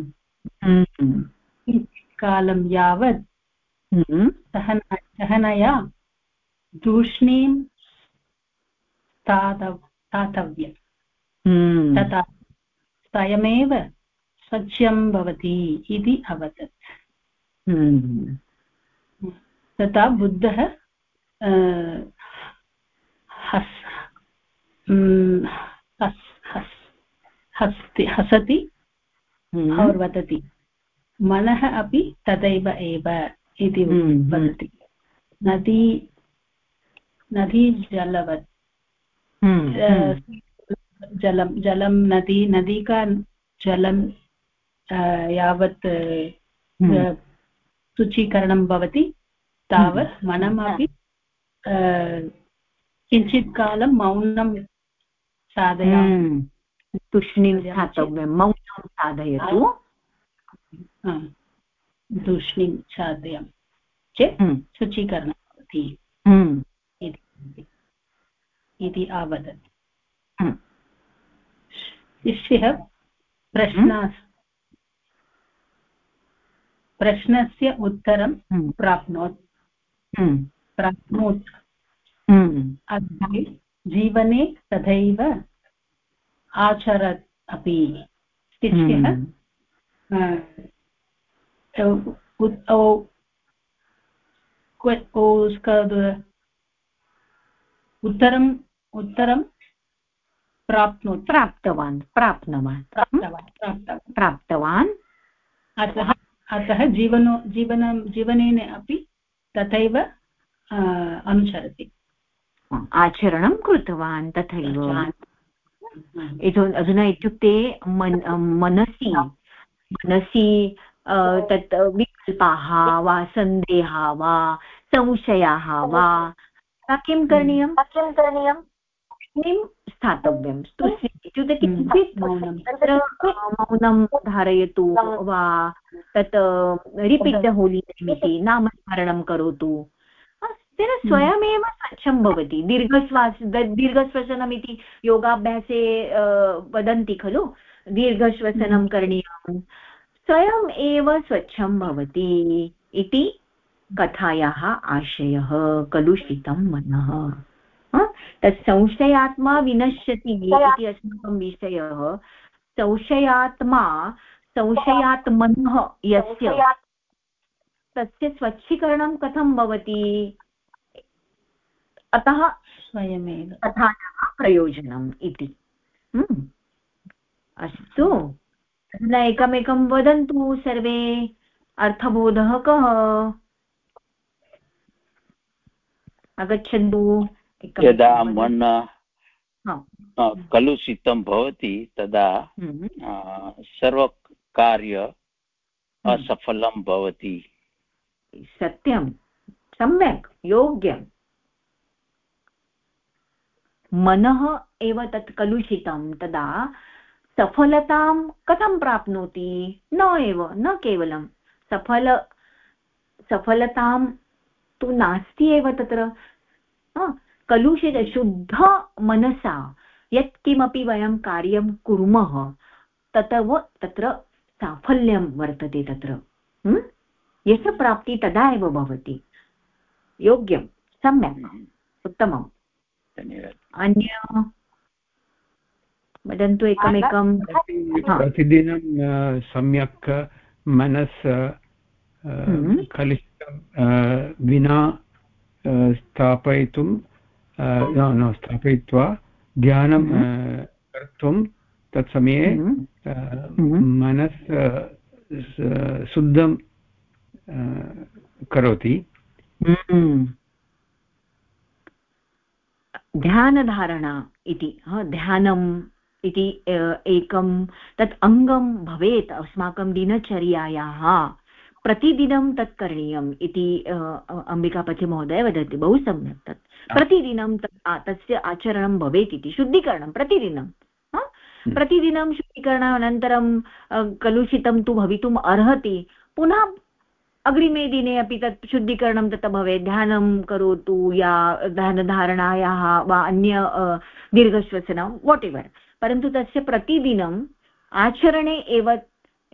कालं यावत् सहनया तूष्णीं स्थातव्यम् तथा स्वयमेव स्वच्छं भवति इति अवदत्। तथा बुद्धः हस् हस् हस् हस्ति हसति और वदति। मनः अपि तदैव एव इति वदति। नदी नदी जलवत्। जलं जलं नदी नदी का जलं यावत् शुचीकरणं भवति तावत् मनमपि किञ्चित् कालं मौनं साधयामि। तूष्णीं स्थातव्यं। मौनं साधयतु। तूष्णीं साधयामि चेत् शुचीकरणं भवति। इति अवदत् शिष्यः प्रश्नः प्रश्नस्य उत्तरं प्राप्नोत्। प्राप्नोत्। अग्रे जीवने तथैव आचरत् अपि। शिष्यः उत्तरम् उत्तरं प्राप्नोत्। प्राप्तवान् प्राप्तवान्। प्राप्तवान्। अतः अतः जीवनो जीवन जीवनेन अपि तथैव अनुसरति। आचरणं कृतवान् तथैव। अधुना इत्युक्ते मन मनसि मनसि तत् विकल्पाः वा सन्देहाः वा संशयाः वा किं करणीयं किं करणीयं किं स्थातव्यम् इत्युक्ते किञ्चित् तत्र मौनं धारयतु वा तत् रिपीट् द होलि इति नामस्मरणं करोतु। तेन स्वयमेव स्वच्छं भवति। दीर्घश्वास दीर्घश्वसनमिति योगाभ्यासे वदन्ति खलु? दीर्घश्वसनं करणीयं स्वयम् एव स्वच्छं भवति इति कथायाः आशयः कलुषितं मनः। तत् संशयात्मा विनश्यति इति अस्माकं विषयः। संशयात्मा संशयात्मनः यस्य तस्य स्वच्छीकरणं कथं भवति? अतः स्वयमेव। कथायाः प्रयोजनम् इति। हम्म। अस्तु। अधुना एकमेकं वदन्तु सर्वे। अर्थबोधः कः? आगच्छन्तु। यदा मन कलुषितं भवति तदा हम्म। सर्वकार्य हम्म। असफलं भवति। सत्यं। सम्यक्। योग्यम् मनः एव तत् कलुषितं तदा सफलतां कथं प्राप्नोति? न एव न केवलं। सफल सफलतां तु नास्ति एव तत्र। कलुषित शुद्धमनसा यत्किमपि वयं कार्यं कुर्मः ततव तत्र साफल्यं वर्तते तत्र। यशप्राप्ति तदा एव भवति। योग्यं। सम्यक्। उत्तमम्। अन्य? वदन्तु एकमेकं। प्रतिदिनं सम्यक् मनस् हम्म। कलुषितं विना स्थापयितुं न स्थापयित्वा ध्यानं हम्म। कर्तुं तत्समये हम्म। मनस् शुद्धं करोति ध्यानधारणा इति ध्यानम् इति एकं तत् अङ्गं भवेत् अस्माकं दिनचर्यायाः प्रतिदिनं तत् करणीयम् इति अम्बिकापतिमहोदय वदति बहु सम्यक् तत्। प्रतिदिनं तत् तस्य आचरणं भवेत् इति शुद्धीकरणं प्रतिदिनं हम्म। प्रतिदिनं शुद्धीकरणानन्तरं कलुषितं तु भवितुम् अर्हति पुनः अग्रिमे दिने अपि तत् शुद्धीकरणं तत्र भवेत् ध्यानं करोतु या ध्यानधारणायाः वा अन्य दीर्घश्वसनं वाट् एवर् परन्तु तस्य प्रतिदिनम् आचरणे एव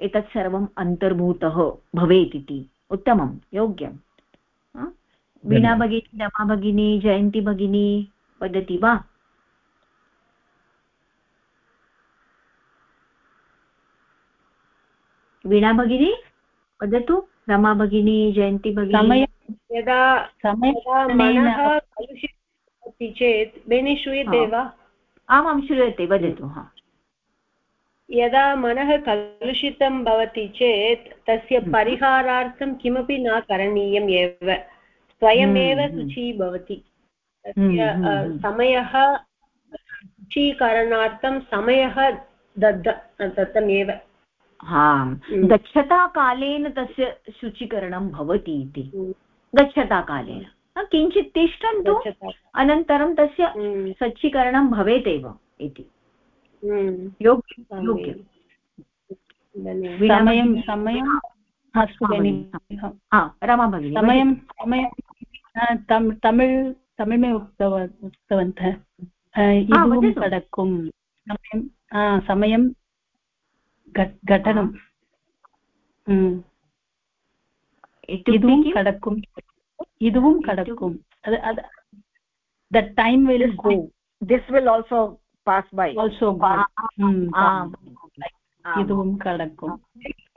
एतत् सर्वम् अन्तर्भूतः भवेत् इति उत्तमं योग्यं। वीणा भगिनी रमा भगिनी जयन्ती भगिनी वदति वा? वीणा भगिनी वदतु। रमा भगिनी जयन्ती भगिनी। यदा मनः कलुषितमस्ति चेत् बेनि श्रूयते वा? आमां श्रूयते वदतु हा। यदा मनः कलुषितं भवति चेत् तस्य हम्म। परिहारार्थं किमपि न करणीयम् एव। स्वयमेव हम्म, हम्म। शुचि भवति। तस्य समयः शुचीकरणार्थं समयः दत्तमेव गच्छताकालेन तस्य शुचीकरणं भवति इति। गच्छताकालेन किञ्चित् तिष्ठन्तु अनन्तरं तस्य स्वच्छीकरणं भवेत् एव इति। योग्यं समयं। समयं अस्तु भगिनि रमा भगिनि समयं समयं। तमिळ् तमिळ् उक्तवन्तः। इदुं कडक्कुं। समयं समयं घटनं। इदुं कडक्कुं। इदुं कडक्कुं। the time will go. This will also pass by also hmm, idum kadakkum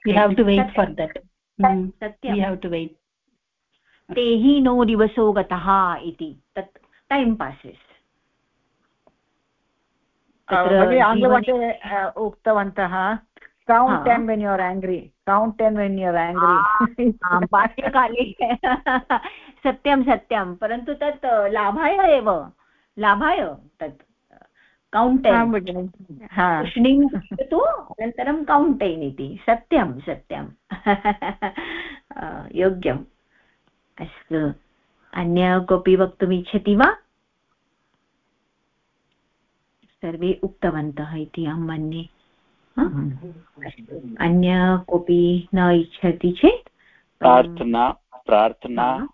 we have to wait for that hmm, we have to wait hi no divaso gatah iti tat time passes आङ्ग्लभाषे उक्तवन्तः count ten when you are angry count ten when you are angry बाल्यकाले सत्यं सत्यं परन्तु तत् लाभाय एव लाभाय तत् कौण्टेन् तूष्णीं तु अनन्तरं कौण्टेन् इति। सत्यं सत्यं। [laughs] योग्यम्। अस्तु। अन्य कोऽपि वक्तुम् इच्छति वा? सर्वे उक्तवन्तः इति अहं मन्ये। अन्य कोऽपि न इच्छति चेत्? प्रार्थना प्रार्थना।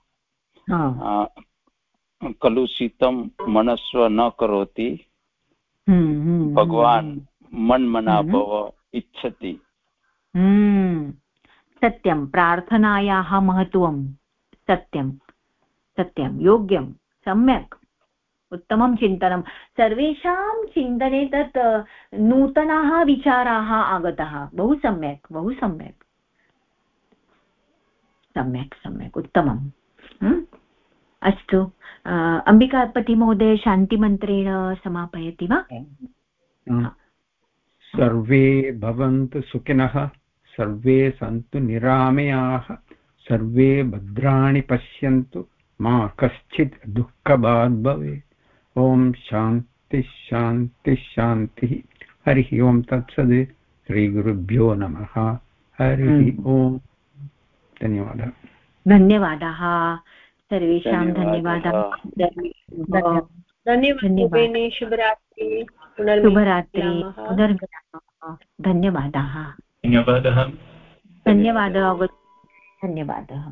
कलुषितं मनस्व न करोति। भगवान् हम्म, मन्मना भव इच्छति सत्यं। प्रार्थनायाः महत्त्वं सत्यं। सत्यं। योग्यं। सम्यक्। उत्तमं चिन्तनं। सर्वेषां चिन्तने तत् नूतनाः विचाराः आगताः। बहु सम्यक्। बहु सम्यक्। सम्यक् सम्यक्। उत्तमम्। अस्तु। अम्बिकापतिमहोदय शान्तिमन्त्रेण समापयति वा? सर्वे भवन्तु सुखिनः सर्वे सन्तु निरामयाः सर्वे भद्राणि पश्यन्तु मा कश्चित् दुःखभाग् भवेत्। ॐ शान्तिः शान्तिः शान्तिः। हरिः ओं तत्सद् श्रीगुरुभ्यो नमः। हरिः हम्म। ओम्। धन्यवादः। धन्यवादाः। सर्वेषां धन्यवादः। धन्यवादः। शुभरात्रि। शुभरात्रि। धन्यवादाः। धन्यवादः। धन्यवादः। धन्यवादः।